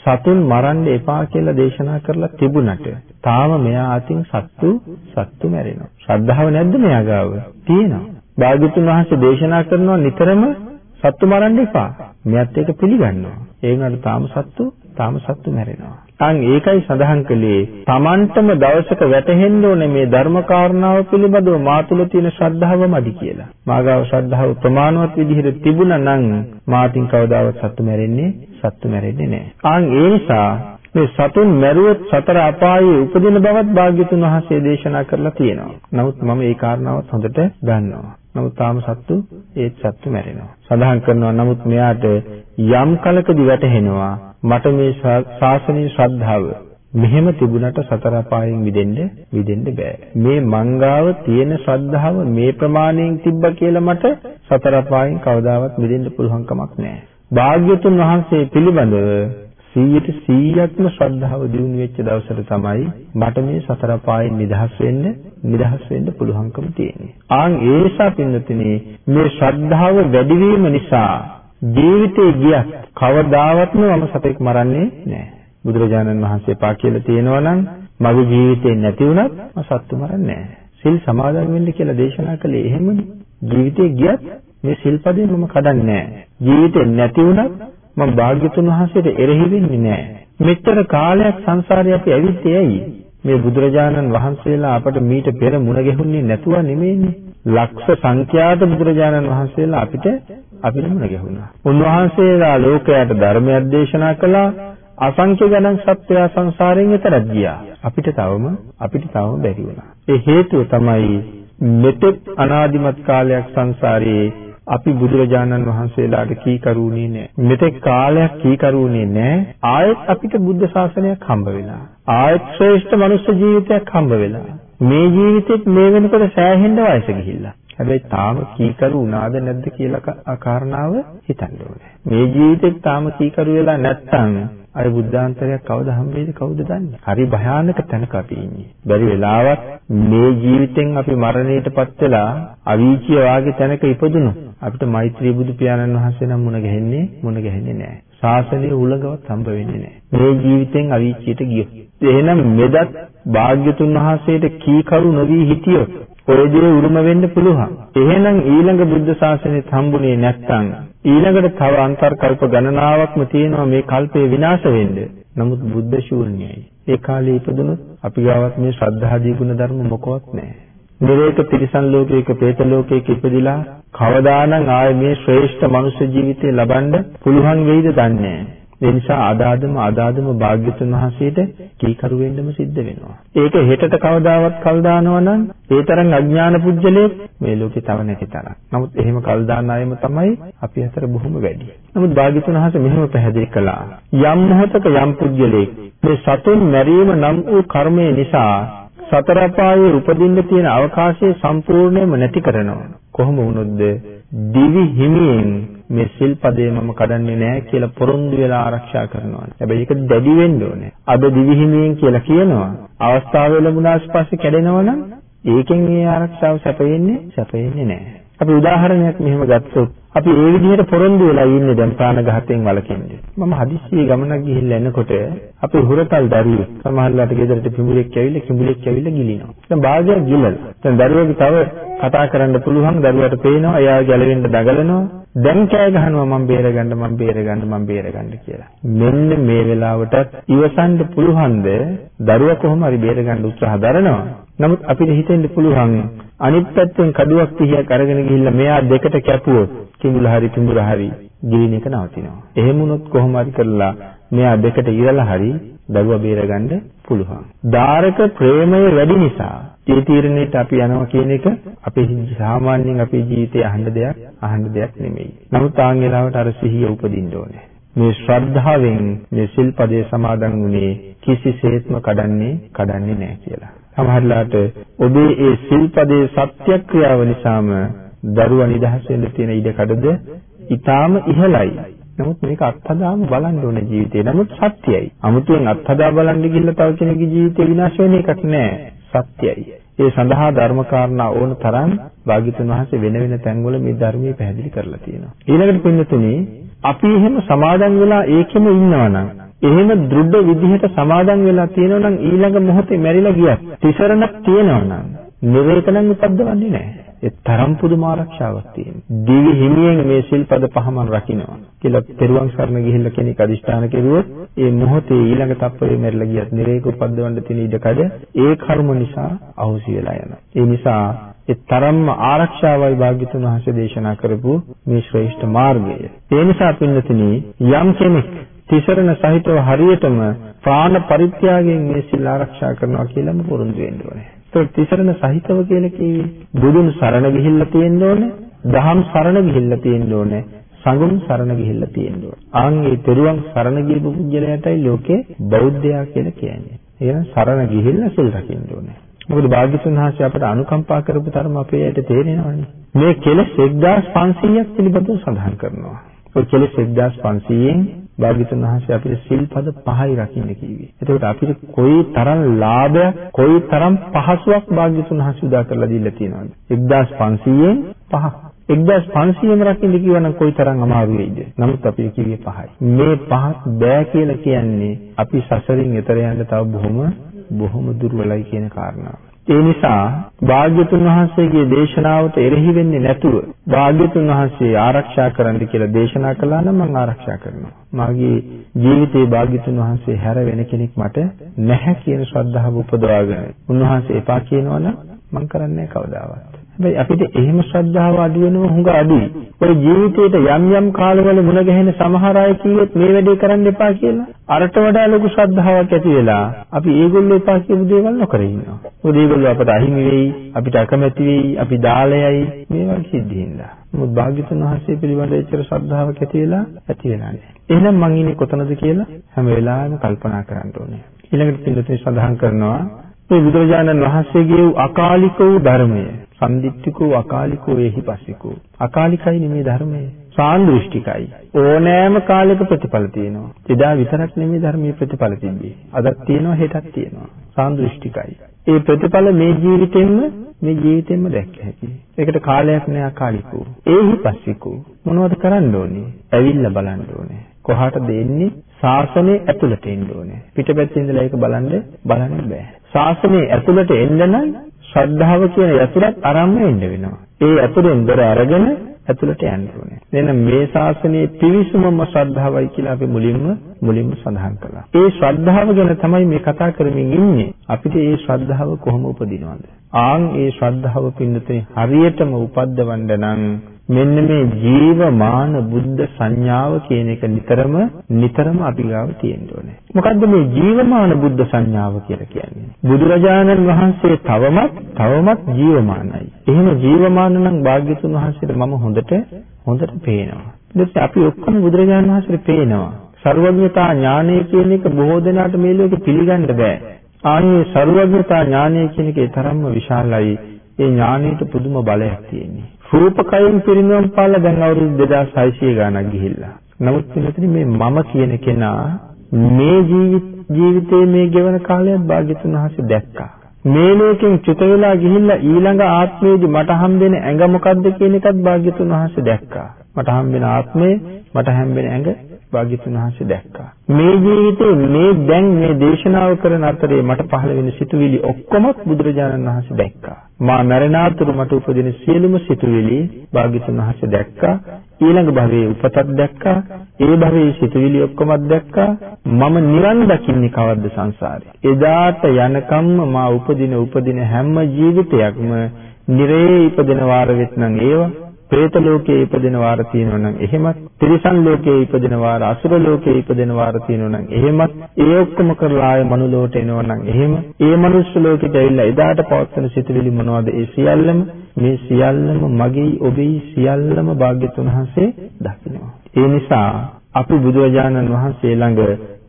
සතුන් මරන්න එපා කියලා දේශනා කරලා තිබුණට තාම මෙයා අතින් සත්තු සත්තු මැරෙනවා. ශ්‍රද්ධාව නැද්ද මෙයා ගාව? තියෙනවා. භාග්‍යතුන් වහන්සේ දේශනා කරනවා නිතරම සත්තු මරන්න එපා. මෙයත් ඒක පිළිගන්නවා. ඒ වුණාට තාම සත්තු තාම සත්තු මැරෙනවා. අන් ඒකයි සඳහන් කළේ Tamanටම දවසක වැටහෙන්න ඕනේ මේ ධර්ම කාරණාව පිළිබඳව මා තුළ තියෙන ශ්‍රද්ධාව මදි කියලා. මාගාව ශ්‍රද්ධාව ප්‍රමාණවත් විදිහට තිබුණා නම් මාතින් කවදාවත් සත්තු මැරෙන්නේ සත්තු මැරෙන්නේ නැහැ. අන් ඒ නිසා මේ සතුන් මැරුවොත් සතර අපායේ උපදින බවත් භාග්‍යතුන් වහන්සේ දේශනා කරලා තියෙනවා. නමුත් මම ඒ කාරණාවත් හොඳට දන්නවා. නමුත් තාම සත්තු ඒත් සත්තු මැරෙනවා. සඳහන් කරනවා නමුත් මෙයාට යම් කලකදී වැටහෙනවා මට මේ ශාසනීය ශ්‍රද්ධාව මෙහෙම තිබුණට සතර අපායෙන් මිදෙන්න මිදෙන්න බෑ. මේ මංගාව තියෙන ශ්‍රද්ධාව මේ ප්‍රමාණයෙන් තිබ්බ කියලා මට සතර අපායෙන් කවදාවත් මිදෙන්න පුළුවන් කමක් නෑ. භාග්‍යතුන් වහන්සේ පිළිබඳව 100ට 100ක්ම ශ්‍රද්ධාව දිනු වෙච්ච දවසට තමයි මට මේ සතර පායෙන් නිදහස් වෙන්න නිදහස් වෙන්න පුළුවන්කම තියෙන්නේ. ආන් ඒ නිසා පින්නතුනේ මේ ශ්‍රද්ධාව වැඩි නිසා ජීවිතේ ගියත් කවදාවත්ම මම සතෙක් මරන්නේ නැහැ. බුදුරජාණන් වහන්සේ පා කියලා තියෙනවා නම් මගේ ජීවිතේ නැති වුණත් මම සත්තු මරන්නේ නැහැ. සිල් සමාදන් වෙන්න කියලා දේශනා කළේ එහෙමනේ. ජීවිතේ ගියත් මේ සිල්පදේ මම කඩන්නේ නැහැ. ජීවිතේ නැති වුණත් මම භාග්‍යතුන් වහන්සේට එරෙහි වෙන්නේ නැහැ. මෙච්චර කාලයක් සංසාරේ අපි ඇවිත් ඇයි? මේ බුදුරජාණන් වහන්සේලා අපට මීට පෙර මුණ ගැහුන්නේ නැතුව නෙමෙයිනේ. ලක්ෂ සංඛ්‍යාත බුදුරජාණන් වහන්සේලා අපිට අපිට මුණ ගැහුණා. උන්වහන්සේලා ලෝකයට ධර්මයක් දේශනා කළා. අසංඛ්‍ය ගණන් සත්‍යය සංසාරයෙන් එතරක් ගියා. අපිට තවම අපිට තවම බැරි වුණා. ඒ හේතුව තමයි මෙතෙක් අනාදිමත් කාලයක් සංසාරයේ අපි බුදුරජාණන් වහන්සේලාට කීකරුුනේ නැහැ. මෙතෙක් කාලයක් කීකරුුනේ නැහැ. ආයෙත් අපිට බුද්ධ ශාසනයක් හම්බ වෙලා. ආයෙත් ශ්‍රේෂ්ඨ මනුෂ්‍ය ජීවිතයක් හම්බ වෙලා. මේ ජීවිතෙත් මේ වෙනකොට සෑහෙන්න වයස ගිහිල්ලා. හැබැයි තාම කීකරු වුණාද නැද්ද කියලා කාරණාව හිතන්න ඕනේ. මේ ජීවිතෙත් තාම කීකරු වෙලා නැත්තම් අර බුද්ධාන්තරයක් කවද හම්බෙයිද කවුද දන්නේ? හරි භයානක තැනක අපි ඉන්නේ. බැරි වෙලාවත් මේ ජීවිතෙන් අපි මරණයටපත් වෙලා අවීචිය වාගේ තැනක ඉපදුණු අපිට මෛත්‍රී බුදු පියාණන් වහන්සේ නම් මුණ ගැහෙන්නේ මුණ ගැහෙන්නේ නැහැ. ශාසනයේ උලඟවත් හම්බ වෙන්නේ නැහැ. මේ ජීවිතෙන් අවීචියට ගියොත්. එහෙනම් මෙදත් භාග්‍යතුන් වහන්සේට කීකරු නොවි හිටියොත් ඔය දේ උරුම වෙන්න පුළුවන්. එහෙනම් ඊළඟ බුද්ධ ශාසනයත් හම්බුනේ නැත්නම් ඊළඟට තව අන්තර්කල්ප ගණනාවක්ම තියෙනවා මේ කල්පේ විනාශ වෙන්න. නමුත් බුද්ධ ශූන්‍යයි. ඒ කාලේ ඉපදුනොත් අපි ගාවත් මේ ශ්‍රද්ධාදී ගුණ ධර්ම මොකවත් නැහැ. නිරේක තිරිසන් ලෝකයක പ്രേත ලෝකයක ඉපදිලා කවදානම් ආයේ මේ ශ්‍රේෂ්ඨ මනුෂ්‍ය ජීවිතය ලබන්න පුළුවන් වෙයිද දන්නේ නැහැ. ඒ නිසා ආදාදම ආදාදම භාග්‍යතුන් වහන්සේට කීකරු වෙන්නම සිද්ධ වෙනවා. ඒක හෙටට කවදාවත් කල් දානවා නම් ඒ තරම් අඥාන පුජ්‍යලයක් මේ ලෝකේ තව නැති තරම්. නමුත් එහෙම කල් දාන අයම තමයි අපි අතර බොහොම වැඩි. නමුත් භාග්‍යතුන් වහන්සේ මෙහෙම පැහැදිලි කළා. යම් මොහතක යම් පුජ්‍යලයක් මේ සතුන් මැරීම නම් වූ කර්මය නිසා සතර පායේ උපදින්න තියෙන අවකාශය සම්පූර්ණයෙන්ම නැති කරනවා. කොහොම වුණොත්ද දිවි හිමියෙන් මේ සිල්පදේ මම කඩන්නේ නැහැ කියලා පොරොන්දු වෙලා ආරක්ෂා කරනවා. හැබැයි ඒක දැඩි වෙන්න ඕනේ. අද දිවිහිමියෙන් කියලා කියනවා. අවස්ථාව ලැබුණාට පස්සේ කැඩෙනවා නම් ඒකෙන් මේ ආරක්ෂාව සැපෙන්නේ සැපෙන්නේ නැහැ. අපි උදාහරණයක් මෙහෙම ගත්තොත් අපි ඒ විදිහට පොරොන්දු වෙලා ඉන්නේ දැන් ප්‍රාණඝාතයෙන් වළකින්නේ. මම හදිස්සියේ ගමනක් ගිහිල්ලා එනකොට අපි හුරතල් දරුවෙක් සමහරලාට ගෙදරට පිඹුලෙක් ඇවිල්ලා කිඹුලෙක් ඇවිල්ලා ගිලිනවා. දැන් භාගයක් ගිලලා. දැන් දරුවගේ තව කතා කරන්න පුළුවන් දරුවාට පේනවා එයා ගැලවෙන්න දඟලනවා. දැන් කෑ ගහනවා මම බේරගන්න මම බේරගන්න මම බේරගන්න කියලා. මෙන්න මේ වෙලාවටත් ඉවසන්න පුළුවන්ද දරුවා කොහොම හරි බේරගන්න උත්සාහ දරනවා. නමුත් අපිට හිතෙන්න පුළුවන් අනිත් පැත්තෙන් කඩුවක් තිහියක් අරගෙන ගිහිල්ලා මෙයා දෙකට කැපුවොත් කිඹුල හරි පිඹුර හරි ගිලින එක නවතිනවා. එහෙම වුණොත් කොහොම හරි කරලා මෙයා දෙකට ඉරලා හරි දරුවා බේරගන්න පුළුවන්. ධාරක ප්‍රේමය වැඩි නිසා ඒ තීරණයට අපි යනවා කියන එක අපේ සාමාන්‍යයෙන් අපේ ජීවිතයේ අහන්න දෙයක් අහන්න දෙයක් නෙමෙයි. නමුත් ආන් වෙලාවට අර සිහිය උපදින්න ඕනේ. මේ ශ්‍රද්ධාවෙන් මේ සිල්පදේ සමාදන් වුණේ කිසිසේත්ම කඩන්නේ කඩන්නේ නැහැ කියලා. සමහරලාට ඔබේ ඒ සිල්පදේ සත්‍යක්‍රියාව නිසාම දරුවා නිදහස් වෙන්න තියෙන ඉඩ කඩද ඊටාම ඉහළයි. නමුත් මේක අත්හදාම බලන්න ඕන ජීවිතේ. නමුත් සත්‍යයි. 아무තෙන් අත්හදා බලන්න ගිහිල්ලා තව කෙනෙකුගේ ජීවිතේ විනාශ වෙන එකක් නෑ. සත්‍යයි. ඒ සඳහා ධර්මකාරණා ඕන තරම් භාග්‍යතුන් වහන්සේ වෙන වෙන තැන්වල මේ ධර්මයේ පැහැදිලි කරලා තියෙනවා. ඊළඟට පින්නතුනේ අපි එහෙම සමාදන් වෙලා ඒකෙම ඉන්නවනම් එහෙම දෘಢ විදිහට සමාදන් වෙලා තියෙනවා නම් ඊළඟ මොහොතේ මැරිලා ගියත් තිසරණක් තියෙනවා නම් නිරේතනම් උපද්දවන්නේ නැහැ. ඒ තරම් පුදුම ආරක්ෂාවක් තියෙනවා. දිවි හිමියෙන් මේ සිල්පද පහම රකින්නවා කියලා පෙරුවන් සරණ ගිහිල්ලා කෙනෙක් අදිෂ්ඨාන කෙරුවොත් ඒ මොහොතේ ඊළඟ තප්පරේ මැරිලා ගියත් නිරේක උපද්දවන්න තියෙන ඉඩකඩ ඒ කර්ම නිසා අහුසි වෙලා යනවා. ඒ නිසා ඒ තරම්ම ආරක්ෂාවයි භාග්‍යතුන් වහන්සේ දේශනා කරපු මේ ශ්‍රේෂ්ඨ මාර්ගය. ඒ නිසා පින්නතුනි යම් කෙනෙක් තිසරණ සහිතව හරියටම ප්‍රාණ පරිත්‍යාගයෙන් මේ සිල් ආරක්ෂා කරනවා කියලාම පුරුදු වෙන්න ඕනේ. ඒක තිසරණ සහිතව කියලා කිව්වේ බුදුන් සරණ ගිහිල්ලා තියෙන්න ඕනේ, දහම් සරණ ගිහිල්ලා තියෙන්න ඕනේ, සංඝුන් සරණ ගිහිල්ලා තියෙන්න ඕනේ. ආන් ඒ තෙරුවන් සරණ ගියපු පුජ්‍යලයටයි ලෝකේ බෞද්ධයා කියලා කියන්නේ. එහෙනම් සරණ ගිහිල්ලා සිල් රකින්න ඕනේ. මොකද භාග්‍යතුන් වහන්සේ අපට අනුකම්පා කරපු තරම අපේ ඇයට තේරෙනවනේ. මේ කෙලෙස් 1500ක් පිළිබඳව සඳහන් කරනවා. ඔය කෙලෙස් 1500න් භාග්‍යතුන් වහන්සේ අපිට සිල්පද පහයි රකින්න කිව්වේ. එතකොට අපිට කොයි තරම් ලාභයක්, කොයි තරම් පහසුවක් භාග්‍යතුන් වහන්සේ උදා කරලා දීලා තියෙනවද? 1500න් පහ. 1500ම රකින්න කියවනම් කොයි තරම් අමාරු වෙයිද? නමුත් අපි කිව්වේ පහයි. මේ පහක් බෑ කියලා කියන්නේ අපි සසරින් එතර යන්න තව බොහොම බොහොම දුර්වලයි කියන කාරණාව. ඒ නිසා භාග්‍යතුන් වහන්සේගේ දේශනාවට එරෙහි වෙන්නේ නැතුව භාග්‍යතුන් වහන්සේ ආරක්ෂා කරන්න කියලා දේශනා කළා නම් මම ආරක්ෂා කරනවා. මාගේ ජීවිතේ භාග්‍යතුන් වහන්සේ හැර වෙන කෙනෙක් මට නැහැ කියන ශ්‍රද්ධාව උපදවාගෙන උන්වහන්සේ එපා කියනවනම් මම කරන්නේ කවදාවත්. හැබැයි අපිට එහෙම ශ්‍රද්ධාව අඩු වෙනව හුඟ අඩුයි. ඔය ජීවිතේට යම් යම් කාලවල මුණ ගැහෙන සමහර අය කිව්වොත් මේ වැඩේ කරන්න එපා කියලා. අරට වඩා ලොකු ශ්‍රද්ධාවක් ඇති වෙලා අපි ඒගොල්ලෝ එපා කියපු දේවල් නොකර ඉන්නවා. මොකද ඒගොල්ලෝ අපට අහිමි වෙයි, අපිට අකමැති වෙයි, අපි දාලයයි මේ වගේ සිද්ධි හින්දා. මොකද භාග්‍යතුන් වහන්සේ පිළිබඳ එච්චර ශ්‍රද්ධාවක් ඇති වෙලා ඇති වෙලා නැහැ. එහෙනම් මං ඉන්නේ කොතනද කියලා හැම වෙලාවෙම කල්පනා කරන්න ඕනේ. ඊළඟට පිළිතුරේ සඳහන් කරනවා මේ බුදුරජාණන් වහන්සේගේ අකාලික වූ ධර්මය සම්දිත්තිකෝ අකාලිකෝ එහිපස්සිකෝ අකාලිකයි නෙමේ ධර්මය. සාන්දෘෂ්ටිකයි. ඕනෑම කාලයක ප්‍රතිඵල තියෙනවා. එදා විතරක් නෙමේ ධර්මයේ ප්‍රතිඵල තිබ්බේ. අදත් තියෙනවා හෙටත් තියෙනවා. සාන්දෘෂ්ටිකයි. ඒ ප්‍රතිඵල මේ ජීවිතෙන්ම මේ ජීවිතෙන්ම දැක්ක හැකියි ඒකට කාලයක් නෑ අකාලිකෝ එහිපස්සිකෝ මොනවද කරන්න ඕනේ? ඇවිල්ලා බලන්න ඕනේ. කොහාටද එන්නේ ශාසනය ඇතුළට එන්න ඕනේ. පිටපැත්තේ ඉඳලා ඒක බලන්න බලන්න බෑ. ශාසනය ඇතුළට එන්න නම් ශ්‍රද්ධාව කියන යතුරත් අරන්ම එන්න වෙනවා. ඒ යතුරෙන් දොර අරගෙන ඇතුළට යන්න ඕනේ. එහෙනම් මේ ශාසනයේ පිවිසුමම ශ්‍රද්ධාවයි කියලා අපි මුලින්ම මුලින්ම සඳහන් කළා. ඒ ශ්‍රද්ධාව ගැන තමයි මේ කතා කරමින් ඉන්නේ. අපිට ඒ ශ්‍රද්ධාව කොහොම උපදිනවද? ආන් ඒ ශ්‍රද්ධාව පින්නතේ හරියටම උපද්දවන්න නම් මෙන්න මේ ජීවමාන බුද්ධ සංඥාව කියන එක නිතරම නිතරම අපි ගාව තියෙන්න ඕනේ. මොකද්ද මේ ජීවමාන බුද්ධ සංඥාව කියලා කියන්නේ? බුදුරජාණන් වහන්සේ තවමත් තවමත් ජීවමානයි. එහෙම ජීවමාන නම් භාග්‍යතුන් වහන්සේට මම හොඳට හොඳට පේනවා. ඊට අපි ඔක්කොම බුදුරජාණන් වහන්සේට පේනවා. සර්වඥතා ඥානය කියන එක බොහෝ දෙනාට මේ ලෝකෙ පිළිගන්න බෑ. ආන්නේ සර්වඥතා ඥානය කියන එකේ තරම්ම විශාලයි. ඒ ඥානයට පුදුම බලයක් තියෙන්නේ. රූපකයෙන් පිරිනවම් පාලා දැන් අවුරුදු 2600 ගණක් ගිහිල්ලා. නමුත් මෙතන මේ මම කියන කෙනා මේ ජීවිතයේ මේ ගෙවන කාලයත් භාග්‍යතුන් වහන්සේ දැක්කා. මේ ලෝකෙන් චුත වෙලා ගිහිල්ලා ඊළඟ ආත්මයේදී මට හම්බෙන ඇඟ මොකද්ද කියන එකත් භාග්‍යතුන් වහන්සේ දැක්කා. මට හම්බෙන ආත්මේ මට හම්බෙන ඇඟ භාග්‍යතුන් වහන්සේ දැක්කා. මේ ජීවිතේ මේ දැන් මේ දේශනාව කරන අතරේ මට පහළ වෙන සිතුවිලි ඔක්කොම බුදුරජාණන් වහන්සේ දැක්කා. මා මරණාතුරු මට උපදින සියලුම සිතුවිලි භාග්‍යතුන් වහන්සේ දැක්කා. ඊළඟ භවයේ උපතක් දැක්කා. ඒ භවයේ සිතුවිලි ඔක්කොමත් දැක්කා. මම නිවන් දකින්නේ කවද්ද සංසාරේ. එදාට යනකම්ම මා උපදින උපදින හැම ජීවිතයක්ම නිරේ ඉපදෙන වාර වෙත්නම් ඒවා പ്രේත ලෝකයේ ඉපදෙන වාර තියෙනවා නම් එහෙමත් තිරිසන් ලෝකයේ ඉපදෙන වාර අසුර ලෝකයේ ඉපදෙන වාර තියෙනවා නම් එහෙමත් ඒ ඔක්කොම කරලා ආය මනුලෝට එනවා නම් එහෙම ඒ මනුස්ස ලෝකෙට ඇවිල්ලා එදාට පවත්වන සිතුවිලි මොනවද? ඒ සියල්ලම මේ සියල්ලම මගේ ඔබේ සියල්ලම භාග්‍යතුන් වහන්සේ දකිනවා. ඒ නිසා අපි බුදුරජාණන් වහන්සේ ළඟ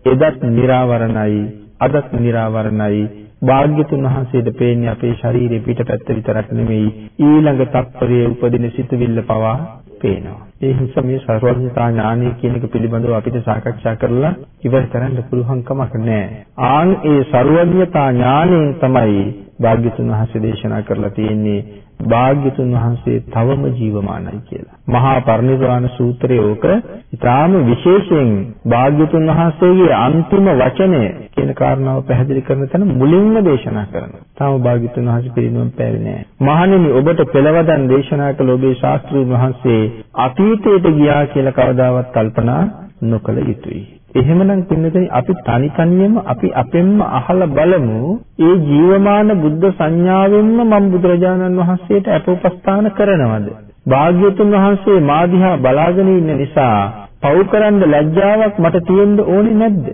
එදත් निराවරණයි අදත් निराවරණයි භාග්‍යතුන් වහන්සේට පේන්නේ අපේ ශරීරයේ පිටපැත්ත විතරක් නෙමෙයි ඊළඟ තත්පරයේ උපදින සිතුවිල්ල පවා පේනවා. ඒ නිසා මේ සර්වඥතා ඥානය කියන එක පිළිබඳව අපිට සාකච්ඡා කරලා ඉවර කරන්න පුළුවන් කමක් නැහැ. ආන් ඒ සර්වඥතා ඥාණයෙන් තමයි භාග්‍යතුන් වහන්සේ දේශනා කරලා තියෙන්නේ භාග්‍යතුන් වහන්සේ තවම ජීවමානයි කියලා. මහා පරිනිර්වාණ සූත්‍රයේ ඕක ඊටාම විශේෂයෙන් භාග්‍යතුන් වහන්සේගේ අන්තිම වචනය කියන කාරණාව පැහැදිලි කරන තැන මුලින්ම දේශනා කරනවා. තාම භාග්‍යතුන් වහන්සේ පිරිනුවම් පෑවේ නැහැ. මහණෙනි ඔබට පෙළවදන් දේශනා කළ ඔබේ ශාස්ත්‍රඥ වහන්සේ අතීතයට ගියා කියලා කවදාවත් කල්පනා නොකළ යුතුයි. එහෙමනම් පින්නතේ අපි තනි තනියම අපි අපෙන්ම අහලා බලමු ඒ ජීවමාන බුද්ධ සංඥාවෙන්ම මම බුදුරජාණන් වහන්සේට අපෝපස්ථාන කරනවද? භාග්‍යතුන් වහන්සේ මා දිහා බලාගෙන ඉන්න නිසා පව් කරන්න ලැජ්ජාවක් මට තියෙන්න ඕනේ නැද්ද?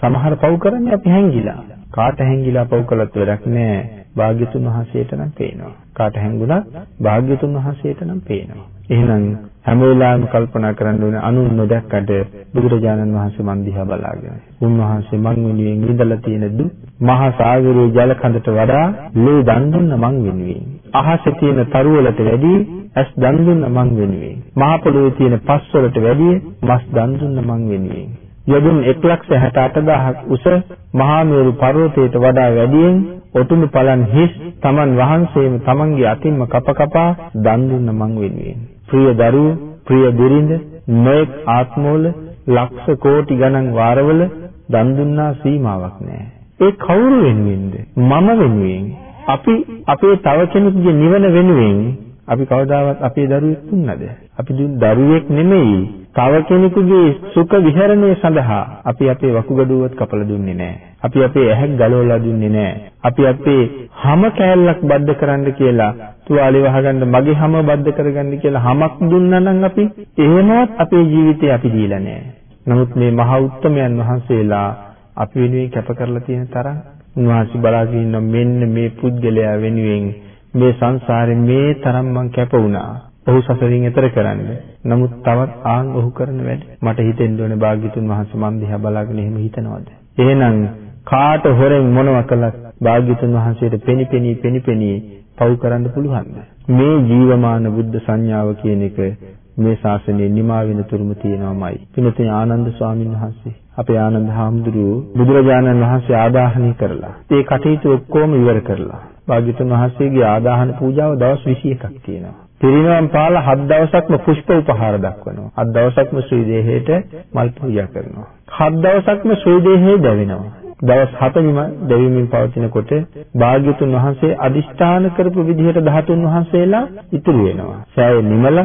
සමහර පව් කරන්නේ අපි හැංගිලා. කාට හැංගිලා පව් කළත් වැඩක් නැහැ භාග්‍යතුන් වහන්සේට නම් පේනවා. කාට හැංගුණත් භාග්‍යතුන් වහන්සේට නම් පේනවා එහෙනම් හැම වෙලාවෙම කල්පනා කරන්න ඕනේ අනුන් නොදැක්කට බුදුරජාණන් වහන්සේ මන් දිහා බලාගෙන. උන්වහන්සේ මං වෙනුවෙන් ඉඳලා තියෙන දු මහා සාගරයේ ජල කඳට වඩා ලේ දන් දුන්න මං වෙනුවෙන්. අහසේ තියෙන තරු වලට වැඩි ඇස් දන් දුන්න මං වෙනුවෙන්. මහ පොළොවේ තියෙන පස් වලට වැඩි මස් දන් දුන්න මං වෙනුවෙන්. යදුන් 168000ක් උස මහා මේරු පර්වතයට වඩා වැඩියෙන් ඔටුනු පලන් හිස් Taman වහන්සේම Tamanගේ අතින්ම කප කපා දන් දුන්න මං වෙනුවෙන්. ප්‍රිය දරුවෝ, ප්‍රිය බිරිඳ, නොඑක් ආත්මවල ලක්ෂ කෝටි ගණන් වාරවල දන් දුන්නා සීමාවක් නැහැ. ඒ කවුරු වෙනුවෙන්ද? මම වෙනුවෙන්. අපි අපේ තව කෙනෙකුගේ නිවන වෙනුවෙන් අපි කවදාවත් අපේ දරුවෙක් දුන්නද? අපි දරුවෙක් නෙමෙයි. තව කෙනෙකුගේ සුඛ විහරණය සඳහා අපි අපේ වකුගඩුවත් කපලා දුන්නේ නැහැ. අපි අපේ ඇහැක් ගලවලා දුන්නේ නැහැ. අපි අපේ හැම කෑල්ලක් බද්ධ කරන්න කියලා තුවාලේ වහගන්න මගේ හැම බද්ධ කරගන්න කියලා හැමක් දුන්නා නම් අපි එහෙමවත් අපේ ජීවිතේ අපි දීලා නැහැ. නමුත් මේ මහා උත්තමයන් වහන්සේලා අපි වෙනුවෙන් කැප කරලා තියෙන තරම් උන්වහන්සේ බලාගෙන ඉන්න මෙන්න මේ පුද්ගලයා වෙනුවෙන් මේ සංසාරේ මේ තරම් මං කැප වුණා. ඔහු සසරින් එතර කරන්න. නමුත් තවත් ආන් ඔහු කරන වැඩ මට හිතෙන්න ඕනේ භාග්‍යතුන් වහන්සේ මන් දිහා බලාගෙන එහෙම හිතනවද? එහෙනම් කාට හොරෙන් මොනව කළත් භාග්‍යතුන් වහන්සේට පෙනිපෙනී පෙනිපෙනී පව් කරන්න පුළුවන්ද? මේ ජීවමාන බුද්ධ සංඥාව කියන එක මේ ශාසනයේ නිමා වෙන තුරුම තියෙනවමයි. පින්තුනි ආනන්ද ස්වාමීන් වහන්සේ අපේ ආනන්ද හාමුදුරුවෝ බුදුරජාණන් වහන්සේ ආදාහනය කරලා ඒ කටයුතු ඔක්කොම ඉවර කරලා භාග්‍යතුන් වහන්සේගේ ආදාහන පූජාව දවස් 21ක් තියෙනවා. පිරිනවම් පාලා හත් දවසක්ම පුෂ්ප උපහාර දක්වනවා. හත් දවසක්ම ශ්‍රී දේහයට මල් පූජා කරනවා. හත් දවසක්ම ශ්‍රී දේහය දැවෙනවා. දවස් 7ෙම දෙවිමින් පවතිනකොට භාග්‍යතුන් වහන්සේ අදිෂ්ඨාන කරපු විදිහට ධාතුන් වහන්සේලා ඉතුරු වෙනවා. සෑය නිමල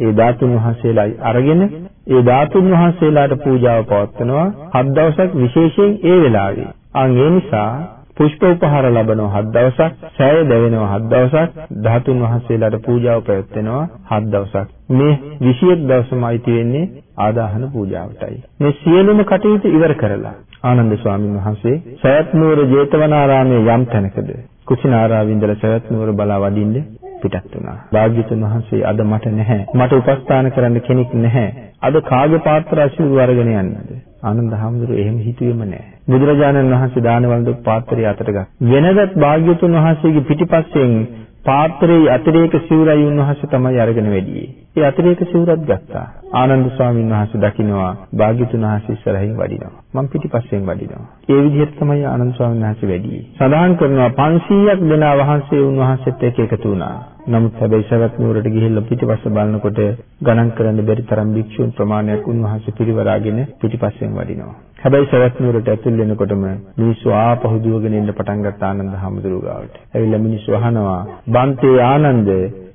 ඒ ධාතුන් වහන්සේලා අරගෙන ඒ ධාතුන් වහන්සේලාට පූජාව පවත්වනවා. හත් දවසක් විශේෂයෙන් ඒ වෙලාවේ. අන් ඒ නිසා පුෂ්ප උපහාර ලබනවා හත් දවසක්, සෑය දැවෙනවා හත් දවසක්, ධාතුන් වහන්සේලාට පූජාව පැවැත්වෙනවා හත් දවසක්. මේ 21 දවසමයි තියෙන්නේ ආදාහන පූජාවටයි. මේ සියලුම කටයුතු ඉවර කරලා ආනන්ද ස්වාමීන් වහන්සේ සයත් නුවර ජේතවනාරාමයේ යම් තැනකද කුසිනාරාවින්දල සයත් නුවර බලා වඩින්න පිටත් වුණා. භාග්‍යතුන් වහන්සේ අද මට නැහැ. මට උපස්ථාන කරන්න කෙනෙක් නැහැ. අද කාගේ පාත්‍ර අසිරු අරගෙන යන්නද? ආනන්ද හැමදෙරු එහෙම හිතුවේම නැහැ. බුදුරජාණන් වහන්සේ දානවලද පාත්‍රය අතට ගත්තා. වෙනදත් භාග්‍යතුන් වහන්සේගේ පිටිපස්සෙන් පාත්‍රයේ අතිරේක සිවුරයි උන්වහන්සේ තමයි අරගෙන වැඩියේ. ඒ අතිරේක සිවුරත් ගත්තා. ආනන්ද ස්වාමීන් වහන්සේ දකින්නවා භාග්‍යතුන් වහන්සේ ඉස්සරහින් වඩිනවා. මම පිටිපස්සෙන් වඩිනවා. ඒ විදිහට තමයි ආනන්ද ස්වාමීන් වහන්සේ වැඩියේ. සඳහන් කරනවා 500ක් දෙනා වහන්සේ උන්වහන්සේත් එක්ක එකතු වුණා. නමුත් හැබැයි සවැත් නුවරට ගිහිල්ලා පිටිපස්ස බලනකොට ගණන් කරන්න බැරි තරම් භික්ෂුන් ප්‍රමාණයක් උන්වහන්සේ පිරිවරාගෙන පිටිපස්සෙන් වඩිනවා. හැබැයි සවැත් නුවරට ඇතුල් වෙනකොටම මිනිස්සු ආපහු දුවගෙන එන්න පටන් ගත්ත ආනන්ද හැමදෙරු ගාවට. ඇවිල්ලා මිනිස්සු අහනවා "බන්තේ ආනන්ද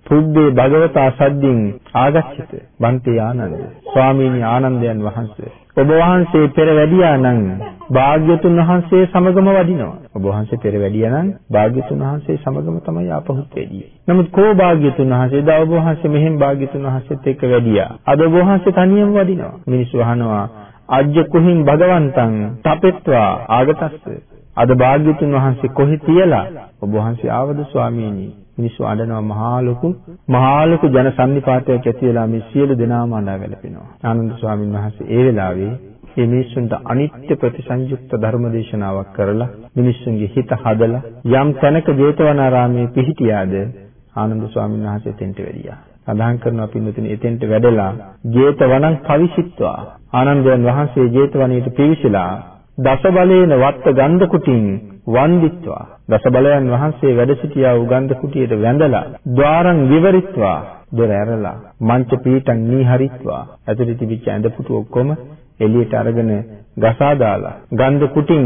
පුබ්බේ භගවතා සද්දින් ආගච්ඡිත බන්තේ ආනන්ද ස්වාමීනි ආනන්දයන් වහන්සේ ඔබ වහන්සේ පෙර වැඩියා නම් භාග්‍යතුන් වහන්සේ සමගම වඩිනවා. ඔබ වහන්සේ පෙර වැඩියා නම් භාග්‍යතුන් වහන්සේ සමගම තමයි ආපහුත් වැඩියේ. නමුත් කෝ භාග්‍යතුන් වහන්සේ දා ඔබ වහන්සේ මෙහෙම භාග්‍යතුන් වහන්සේත් එක්ක වැඩියා. අද ඔබ වහන්සේ තනියම වඩිනවා. මිනිස්සු අහනවා අජ්ජ කුහින් භගවන්තං තපෙත්වා ආගතස්ස. අද භාග්‍යතුන් වහන්සේ කොහි තියලා ඔබ වහන්සේ ආවද ස්වාමීනි? මිනිස්සු අඬනවා මහා ලොකු මහා ලොකු ජන සම්නිපාතයක් ඇති වෙලා මේ සියලු දෙනාම අඬා වැළපෙනවා. ආනන්ද ස්වාමීන් වහන්සේ ඒ වෙලාවේ මේ මිනිස්සුන්ට අනිත්‍ය ප්‍රතිසංයුක්ත ධර්ම දේශනාවක් කරලා මිනිස්සුන්ගේ හිත හදලා යම් තැනක ජේතවනාරාමයේ පිහිටියාද ආනන්ද ස්වාමීන් වහන්සේ එතෙන්ට වැඩියා. සඳහන් කරනවා පින්වතුනි එතෙන්ට වැඩලා ජේතවනං පවිසිට්වා ආනන්දයන් වහන්සේ ජේතවනයේට පිවිසලා දස බලේන වත්ත ගන්ධ කුටින් වන්දිත්වා. දස බලයන් වහන්සේ වැඩ සිටියා වූ ගන්ධ කුටියට වැඳලා ద్వාරං විවරිත්වා දොර ඇරලා මංච පීඨං නීහරිත්වා. ඇතුළේ තිබිච්ච ඇඳ පුටු ඔක්කොම එළියට අරගෙන ගසා දාලා ගන්ධ කුටින්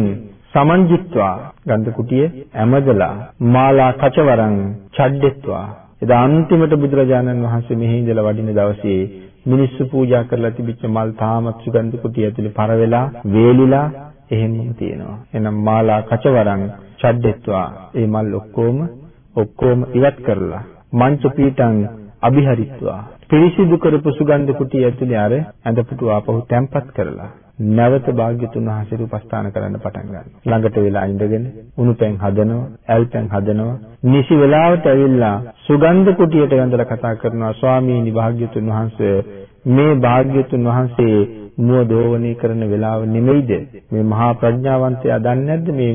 සමන්ජිත්වා. ගන්ධ කුටිය ඇමදලා මාලා කචවරං ඡඩ්ඩෙත්වා. එදා අන්තිමට බුදුරජාණන් වහන්සේ මෙහි ඉඳලා වඩින දවසේ මිනිස්සු පූජා කරලා තිබිච්ච මල් තාමත් සුගන්ධ කුටිය ඇතුලේ පර වෙලා වේලිලා එහෙමම තියෙනවා. එහෙනම් මාලා කචවරං ඡඩ්ඩෙත්වා ඒ මල් ඔක්කොම ඔක්කොම ඉවත් කරලා මංච පීඨං අභිහරිත්වා පිරිසිදු කරපු සුගන්ධ කුටිය ඇතුලේ අර ඇඳපුටු ආපහු තැම්පත් කරලා නැවත භාග්‍යතුන් වහන්සේට උපස්ථාන කරන්න පටන් ගන්නවා. ළඟට වෙලා ඉඳගෙන උණු පැන් හදනවා, ඇල් පැන් හදනවා. නිසි වෙලාවට ඇවිල්ලා සුගන්ධ කුටියට වැඳලා කතා කරනවා ස්වාමීනි භාග්‍යතුන් වහන්සේ මේ භාග්‍යතුන් වහන්සේ මුව දෝවණී කරන වෙලාව නෙමෙයිද මේ මහා ප්‍රඥාවන්තයා දන්නේ නැද්ද මේ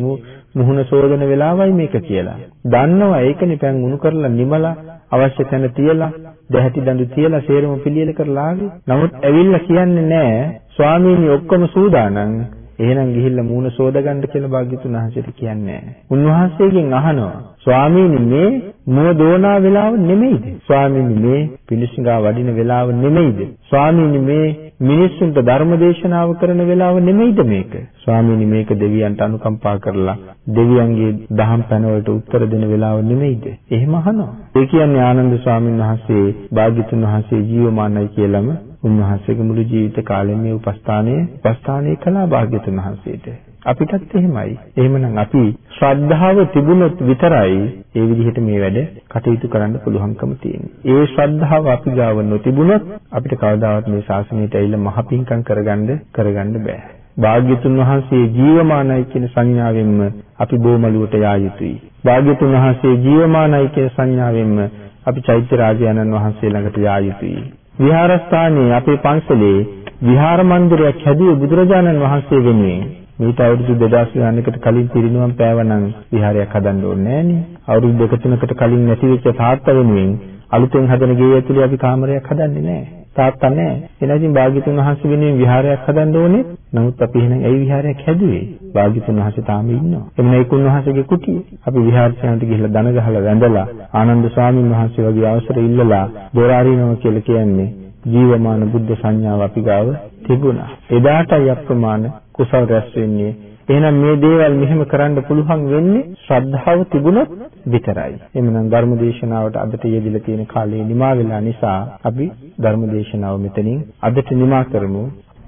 මුහුණ සෝදන වෙලාවයි මේක කියලා. දන්නවා ඒකනේ පැන් උණු කරලා නිමලා අවශ්‍ය තැන තියලා දැහැටි දඬු තියලා සේරම පිළියෙල කරලා ආවේ. නමුත් ඇවිල්ලා කියන්නේ නෑ ස්වාමීනි ඔක්කොම සූදානම්. එහෙනම් ගිහිල්ලා මූණ සෝදගන්න කියලා භාග්‍යතුන් වහන්සේට කියන්නේ නෑ. උන්වහන්සේගෙන් අහනවා ස්වාමීනි මේ මුව දෝනා වෙලාව නෙමෙයිද? ස්වාමීනි මේ පිළිසිඟා වඩින වෙලාව නෙමෙයිද? ස්වාමීනි මේ මිනිස්සුන්ට ධර්ම දේශනාව කරන වෙලාව නෙමෙයිද මේක? ස්වාමීනි මේක දෙවියන්ට අනුකම්පා කරලා දෙවියන්ගේ දහම් පැනවලට උත්තර දෙන වෙලාව නෙමෙයිද? එහෙම අහනවා. ඒ කියන්නේ ආනන්ද ස්වාමීන් වහන්සේ භාග්‍යතුන් වහන්සේ ජීවමානයි කියලාම උන්වහන්සේගේ මුළු ජීවිත කාලෙම මේ උපස්ථානයේ උපස්ථානයේ කළා භාග්‍යතුන් වහන්සේට. අපිටත් එහෙමයි. එහෙමනම් අපි ශ්‍රද්ධාව තිබුණොත් විතරයි ඒ විදිහට මේ වැඩ කටයුතු කරන්න පුළුවන්කම තියෙන්නේ. ඒ ශ්‍රද්ධාව අපි ගාව නොතිබුණොත් අපිට කවදාවත් මේ ශාසනයට ඇවිල්ලා මහ පිංකම් කරගන්න කරගන්න බෑ. භාග්‍යතුන් වහන්සේ ජීවමානයි කියන සංඥාවෙන්ම අපි බොමලුවට යා යුතුයි. භාග්‍යතුන් වහන්සේ ජීවමානයි කියන සංඥාවෙන්ම අපි චෛත්‍ය රාජානන් වහන්සේ ළඟට යා යුතුයි. විහාරස්ථානයේ අපේ පන්සලේ විහාර මන්දිරයක් හැදුවේ බුදුරජාණන් වහන්සේ වෙනුවෙන්. මේට අවුරුදු 2000 ගණනකට කලින් පිරිනුවම් පෑවනම් විහාරයක් හදන්න ඕනේ නෑනේ. අවුරුදු දෙක තුනකට කලින් නැති වෙච්ච තාත්තා වෙනුවෙන් අලුතෙන් හදන ගේ ඇතුලේ අපි කාමරයක් හදන්නේ නෑ. තාත්තා නෑ. එහෙනම් ඉතින් භාග්‍යතුන් වහන්සේ වෙනුවෙන් විහාරයක් හදන්න ඕනේ. නමුත් අපි එහෙනම් ඇයි විහාරයක් හැදුවේ? භාග්‍යතුන් වහන්සේ තාම ඉන්නවා. එමුන ඒක උන්වහන්සේගේ කුටිය. අපි විහාරයට ගිහිල්ලා දන ගහලා වැඳලා ආනන්ද ස්වාමීන් වහන්සේ වගේ අවසර ඉල්ලලා දොර අරිනවා කියලා කියන්නේ ජීවමාන බුද්ධ සංඥාව අපි ගාව තිබුණා. එදාටයි අප්‍රමාණ කුසල් රැස් වෙන්නේ. එහෙනම් මේ දේවල් මෙහෙම කරන්න පුළුවන් වෙන්නේ ශ්‍රද්ධාව තිබුණොත් විතරයි. එමනම් ධර්මදේශනාවට අදට යෙදিলা තියෙන කාලේ නිමා වෙලා නිසා අපි ධර්මදේශනාව මෙතනින් අදට නිමා කරමු.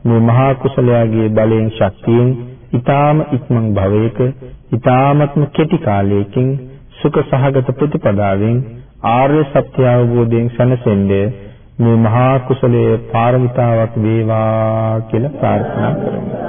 මේ මහා කුසලයාගේ බලයෙන් ශක්තියෙන් ඊ타ම ඉක්මන් භවයක ඊ타මත්ම කෙටි කාලයකින් සුඛ සහගත ප්‍රතිපදාවෙන් ආර්ය සත්‍ය අවබෝධයෙන් සැනසෙන්නේ මේ මහා කුසලයේ පාරමිතාවක් වේවා කියලා ප්‍රාර්ථනා කරමු.